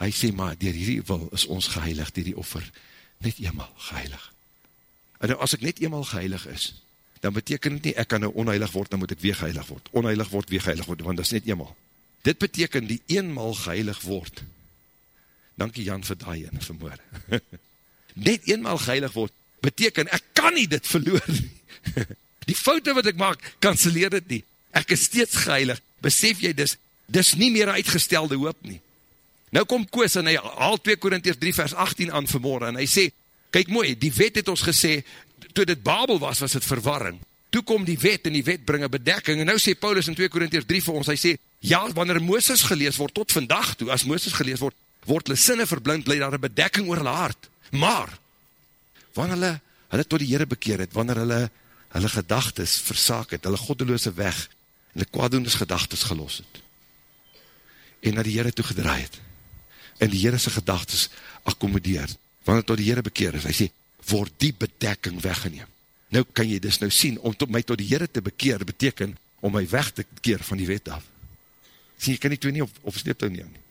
Hy sê maar, dier hierdie wil is ons geheilig, dier die offer, net eenmaal geheilig. En nou as ek net eenmaal geheilig is, dan beteken het nie, ek kan nou onheilig word, dan moet ek weer geheilig word. Onheilig word, weer geheilig word, want dat is net eenmaal. Dit beteken die eenmaal geheilig word. Dankie Jan vir daai en vermoor. net eenmaal geheilig word, beteken ek kan nie dit verloor nie. Die foute wat ek maak, kanseleer dit nie. Ek is steeds geheilig. Besef jy dis, dis nie meer uitgestelde hoop nie. Nou kom Koos en hy haal 2 Korinties 3 vers 18 aan vanmorgen en hy sê, kyk mooi, die wet het ons gesê, toe dit Babel was, was het verwarring. Toe kom die wet en die wet bring een bedekking en nou sê Paulus in 2 Korinties 3 vir ons, hy sê, ja, wanneer Mooses gelees word, tot vandag toe, as Mooses gelees word, word hulle sinne verblind, leid daar een bedekking oor hulle hart. Maar, wanneer hulle, hulle tot die Heere bekeer het, wanneer hulle hulle gedagtes versaak het, hulle goddeloze weg, en die kwaaddoendes gedagtes gelos het, en na die Heere toe gedraai het, en die Heere sy gedagtes akkomodeer, wanneer tot die Heere bekeer is, hy sê, word die bedekking weggeneem. Nou kan jy dus nou sien, om tot my tot die Heere te bekeer, beteken, om my weg te keer van die wet af. Sien, jy kan die twee nie op, op sleeptou neem nie.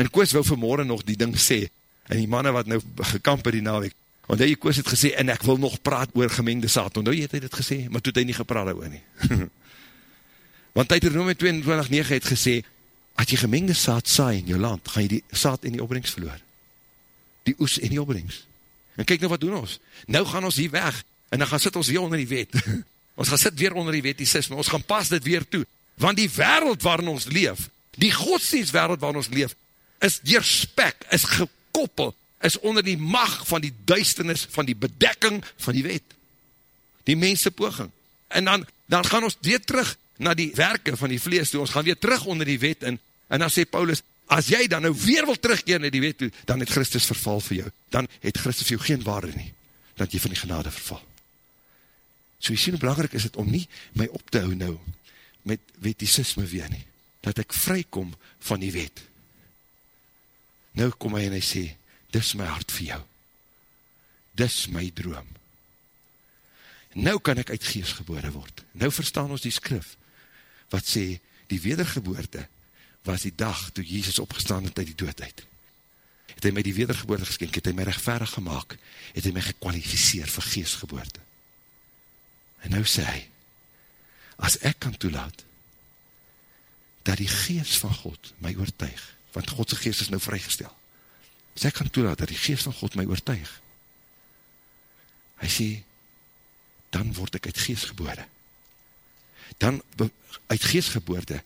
En Koos wil vanmorgen nog die ding sê, en die manne wat nou gekamp het die naweek, Want hy koos het gesê, en ek wil nog praat oor gemengde saad. Want nou het hy dit gesê, maar toe het hy nie gepraat oor nie. Want Deuteronomie 22,9 het gesê, as jy gemengde saad saai in jou land, gaan jy die saad en die opbrengst verloor. Die oes en die opbrengst. En kyk nou wat doen ons. Nou gaan ons hier weg, en dan gaan sit ons weer onder die wet. ons gaan sit weer onder die wetisisme, ons gaan pas dit weer toe. Want die wereld waarin ons leef, die godsdienst wereld waarin ons leef, is deerspek, is gekoppel is onder die mag van die duisternis, van die bedekking van die wet. Die mense poging. En dan, dan gaan ons weer terug na die werke van die vlees toe, ons gaan weer terug onder die wet in, en dan sê Paulus, as jy dan nou weer wil terugkeer na die wet toe, dan het Christus verval vir jou, dan het Christus vir jou geen waarde nie, dat jy van die genade verval. So jy sê hoe belangrijk is het om nie my op te hou nou, met wetisisme weer nie, dat ek vrykom van die wet. Nou kom hy en hy sê, dis my hart vir jou. dis my droom. Nou kan ek uit geest gebore word. Nou verstaan ons die skrif, wat sê, die wedergeboorte was die dag toe Jezus opgestaan het uit die dood uit. Het hy my die wedergeboorte geskenk, het hy my rechtverig gemaakt, het hy my gekwalificeer vir geestgeboorte. En nou sê hy, as ek kan toelaat, dat die geest van God my oortuig, want Godse geest is nou vrygestel, as ek kan toelaat, dat die geest van God my oortuig, hy sê, dan word ek uit geest gebore. Dan, uit geest geboorde,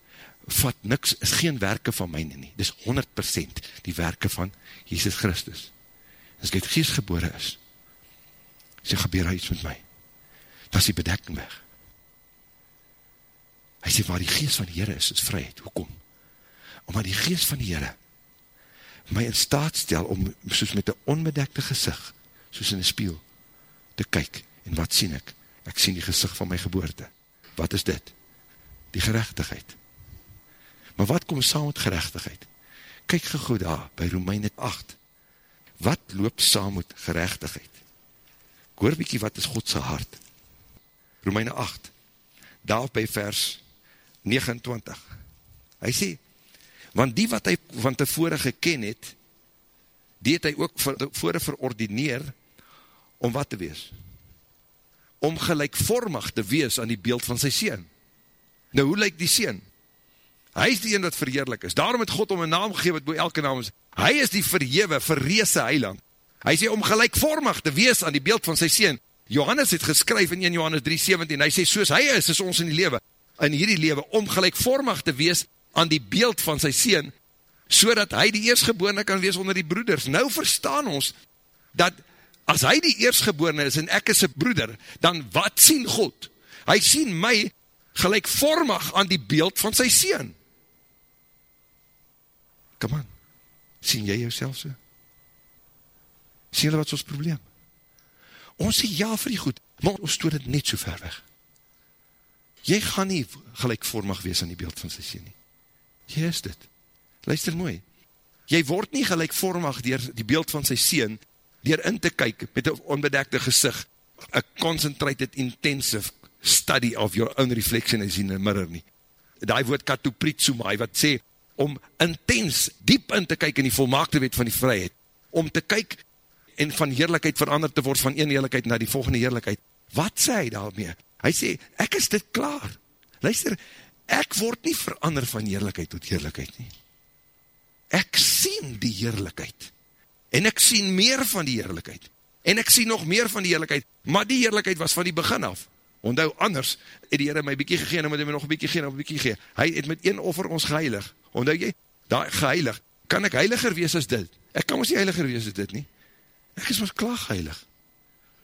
vat niks, is geen werke van myne nie, dis 100% die werke van Jesus Christus. As ek uit geest gebore is, sê, gebeur iets met my, dan is die bedekking weg. Hy sê, waar die geest van die Heere is, is vryheid. Hoekom? Omdat die geest van die Heere my in staat stel om soos met een onbedekte gezicht, soos in een spiel, te kyk. En wat sien ek? Ek sien die gezicht van my geboorte. Wat is dit? Die gerechtigheid. Maar wat kom saam met gerechtigheid? Kyk gegoed daar, by Romeine 8. Wat loop saam met gerechtigheid? Ek hoor bykie wat is Godse hart. Romeine 8, daar by vers 29. Hy sê, want die wat hy van tevore geken het, die het hy ook van tevore verordineer, om wat te wees? Om gelijkvormig te wees aan die beeld van sy sien. Nou, hoe lyk die sien? Hy is die een wat verheerlik is. Daarom het God om een naam gegeven, wat boe elke naam is. Hy is die verhewe, verreese heiland. Hy sê, om gelijkvormig te wees aan die beeld van sy sien. Johannes het geskryf in 1 Johannes 3, 17, hy sê, soos hy is, is ons in die lewe, in hierdie lewe, om gelijkvormig te wees aan die beeld van sy sien, so dat hy die eerstgeborene kan wees onder die broeders. Nou verstaan ons, dat as hy die eerstgeborene is, en ek is een broeder, dan wat sien God? Hy sien my gelijkvormig aan die beeld van sy sien. Come on, sien jy jouself so? Sien jy wat ons probleem? Ons sê ja vir die goed, maar ons stoot het net so ver weg. Jy gaan nie gelijkvormig wees aan die beeld van sy sien nie. Jy is dit. Luister mooi. Jy word nie gelijkvormig dier die beeld van sy sien, dier in te kyk met een onbedekte gezicht, a concentrated intensive study of your own reflection is in the mirror nie. Daai woord katopritsumai wat sê, om intens, diep in te kyk in die volmaakte wet van die vryheid, om te kyk en van heerlijkheid verander te word van een heerlijkheid na die volgende heerlijkheid. Wat sê hy daarmee? Hy sê, ek is dit klaar. Luister, ek word nie verander van heerlijkheid tot heerlijkheid nie. Ek sien die heerlijkheid. En ek sien meer van die heerlijkheid. En ek sien nog meer van die heerlijkheid. Maar die heerlijkheid was van die begin af. Ondou, anders het die Heere my bykie gegeen, en moet hy my nog bykie gegeen, of een bykie gegeen. Hy het met een offer ons geheilig. Ondou jy, daar geheilig. Kan ek heiliger wees as dit? Ek kan ons nie heiliger wees as dit nie. Ek is ons klaag heilig.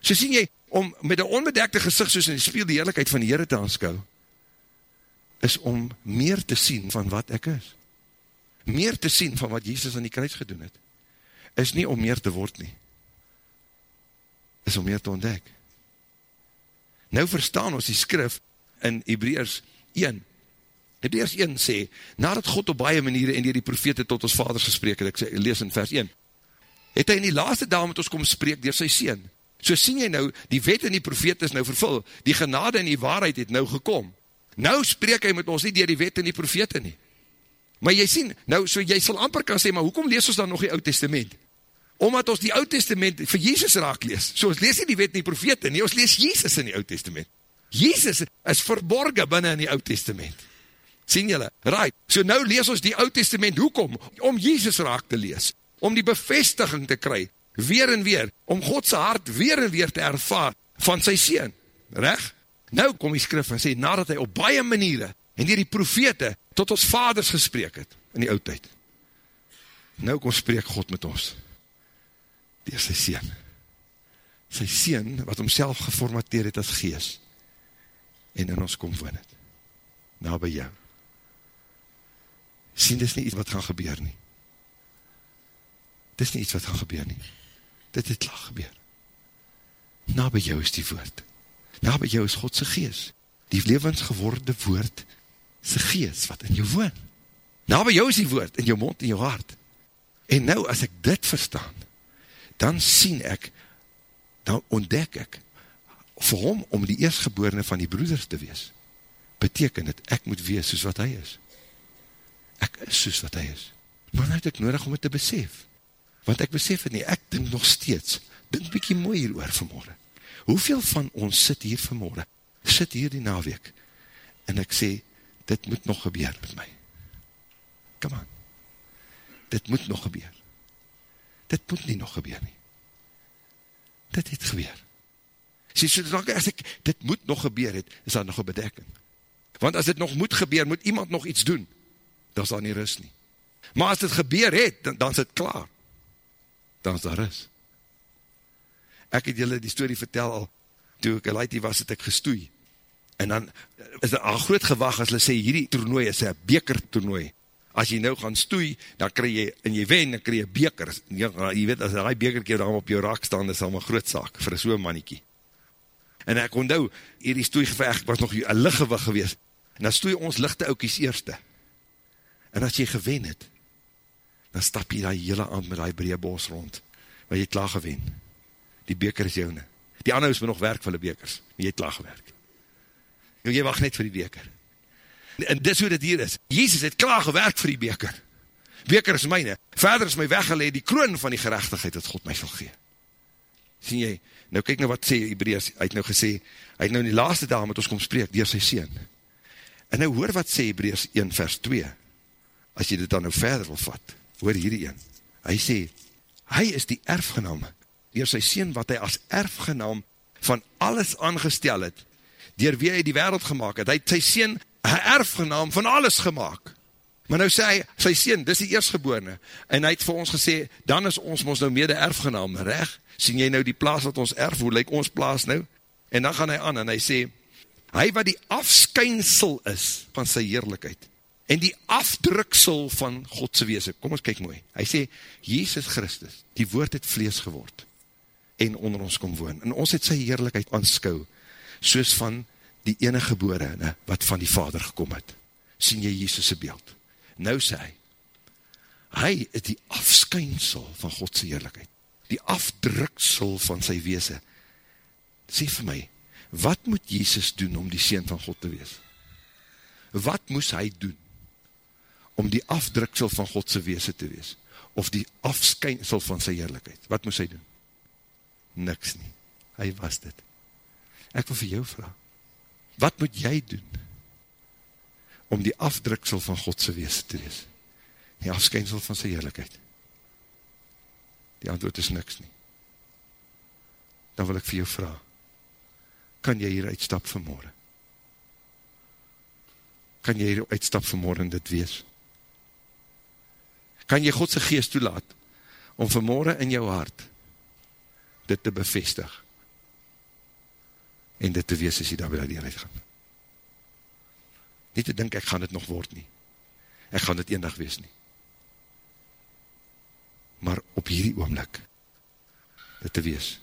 So sien jy, om met een onbedekte gezicht soos in die spiel die eerlijkheid van die Heere te aanskou, is om meer te sien van wat ek is. Meer te sien van wat Jesus aan die kruis gedoen het. Is nie om meer te word nie. Is om meer te ontdek. Nou verstaan ons die skrif in Hebreërs 1. Hebreërs 1 sê, nadat God op baie maniere en dier die profete tot ons vaders gesprek het, ek sê, lees in vers 1, het hy in die laaste dag met ons kom spreek dier sy sien. So sien jy nou, die wet en die profete is nou vervul, die genade en die waarheid het nou gekom. Nou spreek hy met ons nie dier die wet en die profete nie. Maar jy sien, nou, so jy sal amper kan sê, maar hoekom lees ons dan nog die oud testament? Omdat ons die oud testament vir Jesus raak lees. So ons lees nie die wet en die profete nie, ons lees Jesus in die oud testament. Jesus is verborgen binnen in die oud testament. Sien jylle? Right. So nou lees ons die oud testament, hoekom? Om Jesus raak te lees om die bevestiging te kry, weer en weer, om Godse hart weer en weer te ervaar van sy Seen. Reg? Nou kom die skrif en sê, nadat hy op baie maniere, en die profete, tot ons vaders gesprek het, in die oudheid. Nou kom spreek God met ons, die is sy Seen. Sy Seen, wat homself geformateer het as gees, en in ons kom woon het. Nou by jou. Sien, dit is nie iets wat gaan gebeur nie. Dit is nie iets wat gaan gebeur nie. Dit het laag gebeur. Na by jou is die woord. Na by jou is Godse gees. Die levensgeworde woord, sy gees wat in jou woon. Na by jou is die woord, in jou mond en jou hart. En nou, as ek dit verstaan, dan sien ek dan ontdek ek, vir hom om die eerstgeborene van die broeders te wees, beteken het, ek moet wees soos wat hy is. Ek is soos wat hy is. Maar nou het ek nodig om het te besef. Want ek besef het nie, ek dink nog steeds, dink bykie mooi hier oor vanmorgen. Hoeveel van ons sit hier vanmorgen, sit hier die naweek, en ek sê, dit moet nog gebeur met my. Come on. Dit moet nog gebeur. Dit moet nie nog gebeur nie. Dit het gebeur. Sê, so as ek, dit moet nog gebeur het, is daar nog een bedekking. Want as dit nog moet gebeur, moet iemand nog iets doen, dan is daar nie rust nie. Maar as dit gebeur het, dan, dan is dit klaar. Dan is daar rust. Ek het julle die story vertel al, toe ek een laitie was, het ek gestoei. En dan is het al groot gewag as hulle sê, hierdie toernooi is een beker toernooi. As jy nou gaan stoei, dan kry jy, en jy wen, dan kry jy beker. Jy, jy weet, as die bekerkeer dan op jou raak staan, is al my groot saak, vir so'n manniekie. En ek onthou, hierdie stoei geveg, was nog een liggewig geweest. En dan stoei ons lichte oukies eerste. En as jy gewen het, dan stap jy die hele aand met die breie bos rond, waar jy klaar gewen. Die beker is jou nie. Die ander is my nog werk vir die bekers, maar jy het klaar gewerk. Nou, jy wacht net vir die beker. En dis hoe dit hier is. Jezus het klaar gewerk vir die beker. Beker is myne. Verder is my weggeleid die kroon van die gerechtigheid dat God my sal gee. Sien jy, nou kyk nou wat sê Hebreus, hy het nou gesê, hy het nou in die laaste dag met ons kom spreek, dier sy sien. En nou hoor wat sê Hebreus 1 vers 2, as jy dit dan nou verder wil vat, hoor hierdie een. Hy sê, hy is die erfgenaam, dier sy sien wat hy as erfgenaam van alles aangestel het, dier wie hy die wereld gemaakt het. Hy het sy sien, hy erfgenaam van alles gemaakt. Maar nou sê hy, sy sien, dis die eerstgeborene, en hy het vir ons gesê, dan is ons ons nou mede erfgenaam, recht? Sien jy nou die plaas wat ons erf, hoe lyk ons plaas nou? En dan gaan hy aan, en hy sê, hy wat die afskynsel is van sy heerlijkheid, en die afdruksel van Godse weese. Kom ons kyk mooi. Hy sê, Jezus Christus, die woord het vlees geword, en onder ons kom woon. En ons het sy heerlijkheid aanskou, soos van die enige geborene, wat van die vader gekom het. Sien jy Jezus' beeld? Nou sê hy, hy is die afskynsel van Godse heerlijkheid, die afdruksel van sy weese. Sê vir my, wat moet Jezus doen om die Seen van God te wees? Wat moes hy doen om die afdruksel van Godse weese te wees? Of die afskynsel van sy heerlijkheid? Wat moes hy doen? Niks nie. Hy was dit. Ek wil vir jou vraag, wat moet jy doen om die afdruksel van Godse weese te wees? Die afskynsel van sy heerlijkheid? Die antwoord is niks nie. Dan wil ek vir jou vraag, kan jy hier uitstap vanmorgen? Kan jy hier uitstap vanmorgen dit wees? Kan jy Godse geest toelaat om vanmorgen in jou hart dit te bevestig en dit te wees as jy daar by die uitgaan? Nie te dink ek gaan dit nog word nie. Ek gaan dit eendag wees nie. Maar op hierdie oomlik dit te wees.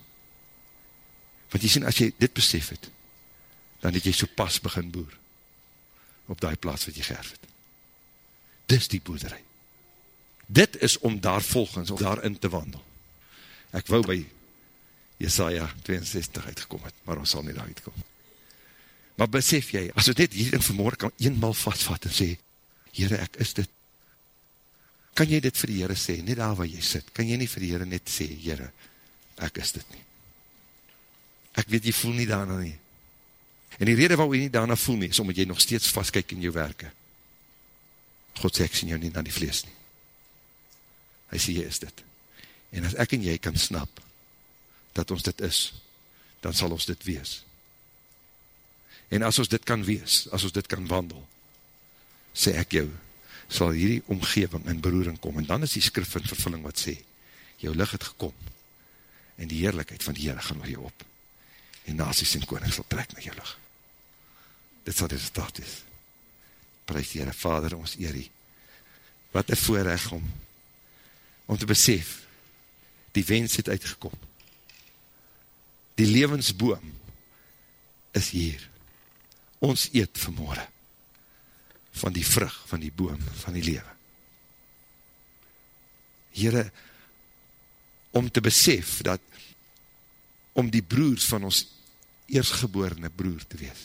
Want jy sien, as jy dit besef het, dan het jy so pas begin boer op die plaats wat jy geërf het. Dis die boerderij. Dit is om daar volgens, om daarin te wandel. Ek wou by Jesaja 62 uitgekom het, maar ons sal nie daar uitkom. Maar besef jy, as ons net hierin vanmorgen kan eenmaal vastvat en sê, Heere, ek is dit. Kan jy dit vir die Heere sê, net daar waar jy sit, kan jy nie vir die Heere net sê, Heere, ek is dit nie. Ek weet, jy voel nie daarna nie. En die rede waarom jy nie daarna voel nie, is omdat jy nog steeds vastkyk in jou werke. God sê, ek sien jou nie na die vlees nie. Hy sê, jy is dit. En as ek en jy kan snap, dat ons dit is, dan sal ons dit wees. En as ons dit kan wees, as ons dit kan wandel, sê ek jou, sal hierdie omgeving in beroering kom, en dan is die skrif in vervulling wat sê, jou licht het gekom, en die heerlijkheid van die Heere gaan oor jou op en nasies en koning sal trek na jou lig. Dit sal die resultaat is. Prijs die Heere, Vader, ons eerie. Wat een voorrecht om, om te besef, die wens het uitgekom. Die levensboom is hier. Ons eet vanmorgen van die vrug van die boom van die lewe. Heere, om te besef dat om die broers van ons eersgeborene broer te wees.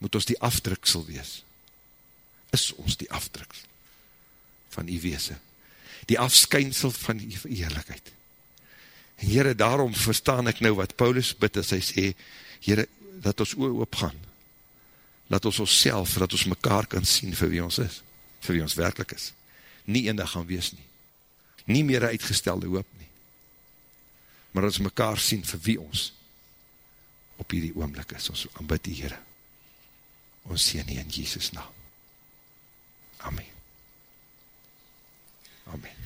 Moet ons die afdruksel wees. Is ons die afdruksel van die weese. Die afskynsel van die eerlijkheid. En Heere, daarom verstaan ek nou wat Paulus bid as hy sê, Heere, dat ons oor opgaan. Dat ons ons self, dat ons mekaar kan sien vir wie ons is. Vir wie ons werkelijk is. Nie eendag gaan wees nie. Nie meer uitgestelde hoop nie. Maar dat ons mekaar sien vir wie ons op hierdie oomlik is. Ons aanbid die Heere. Ons sien nie in Jesus naam. Amen. Amen.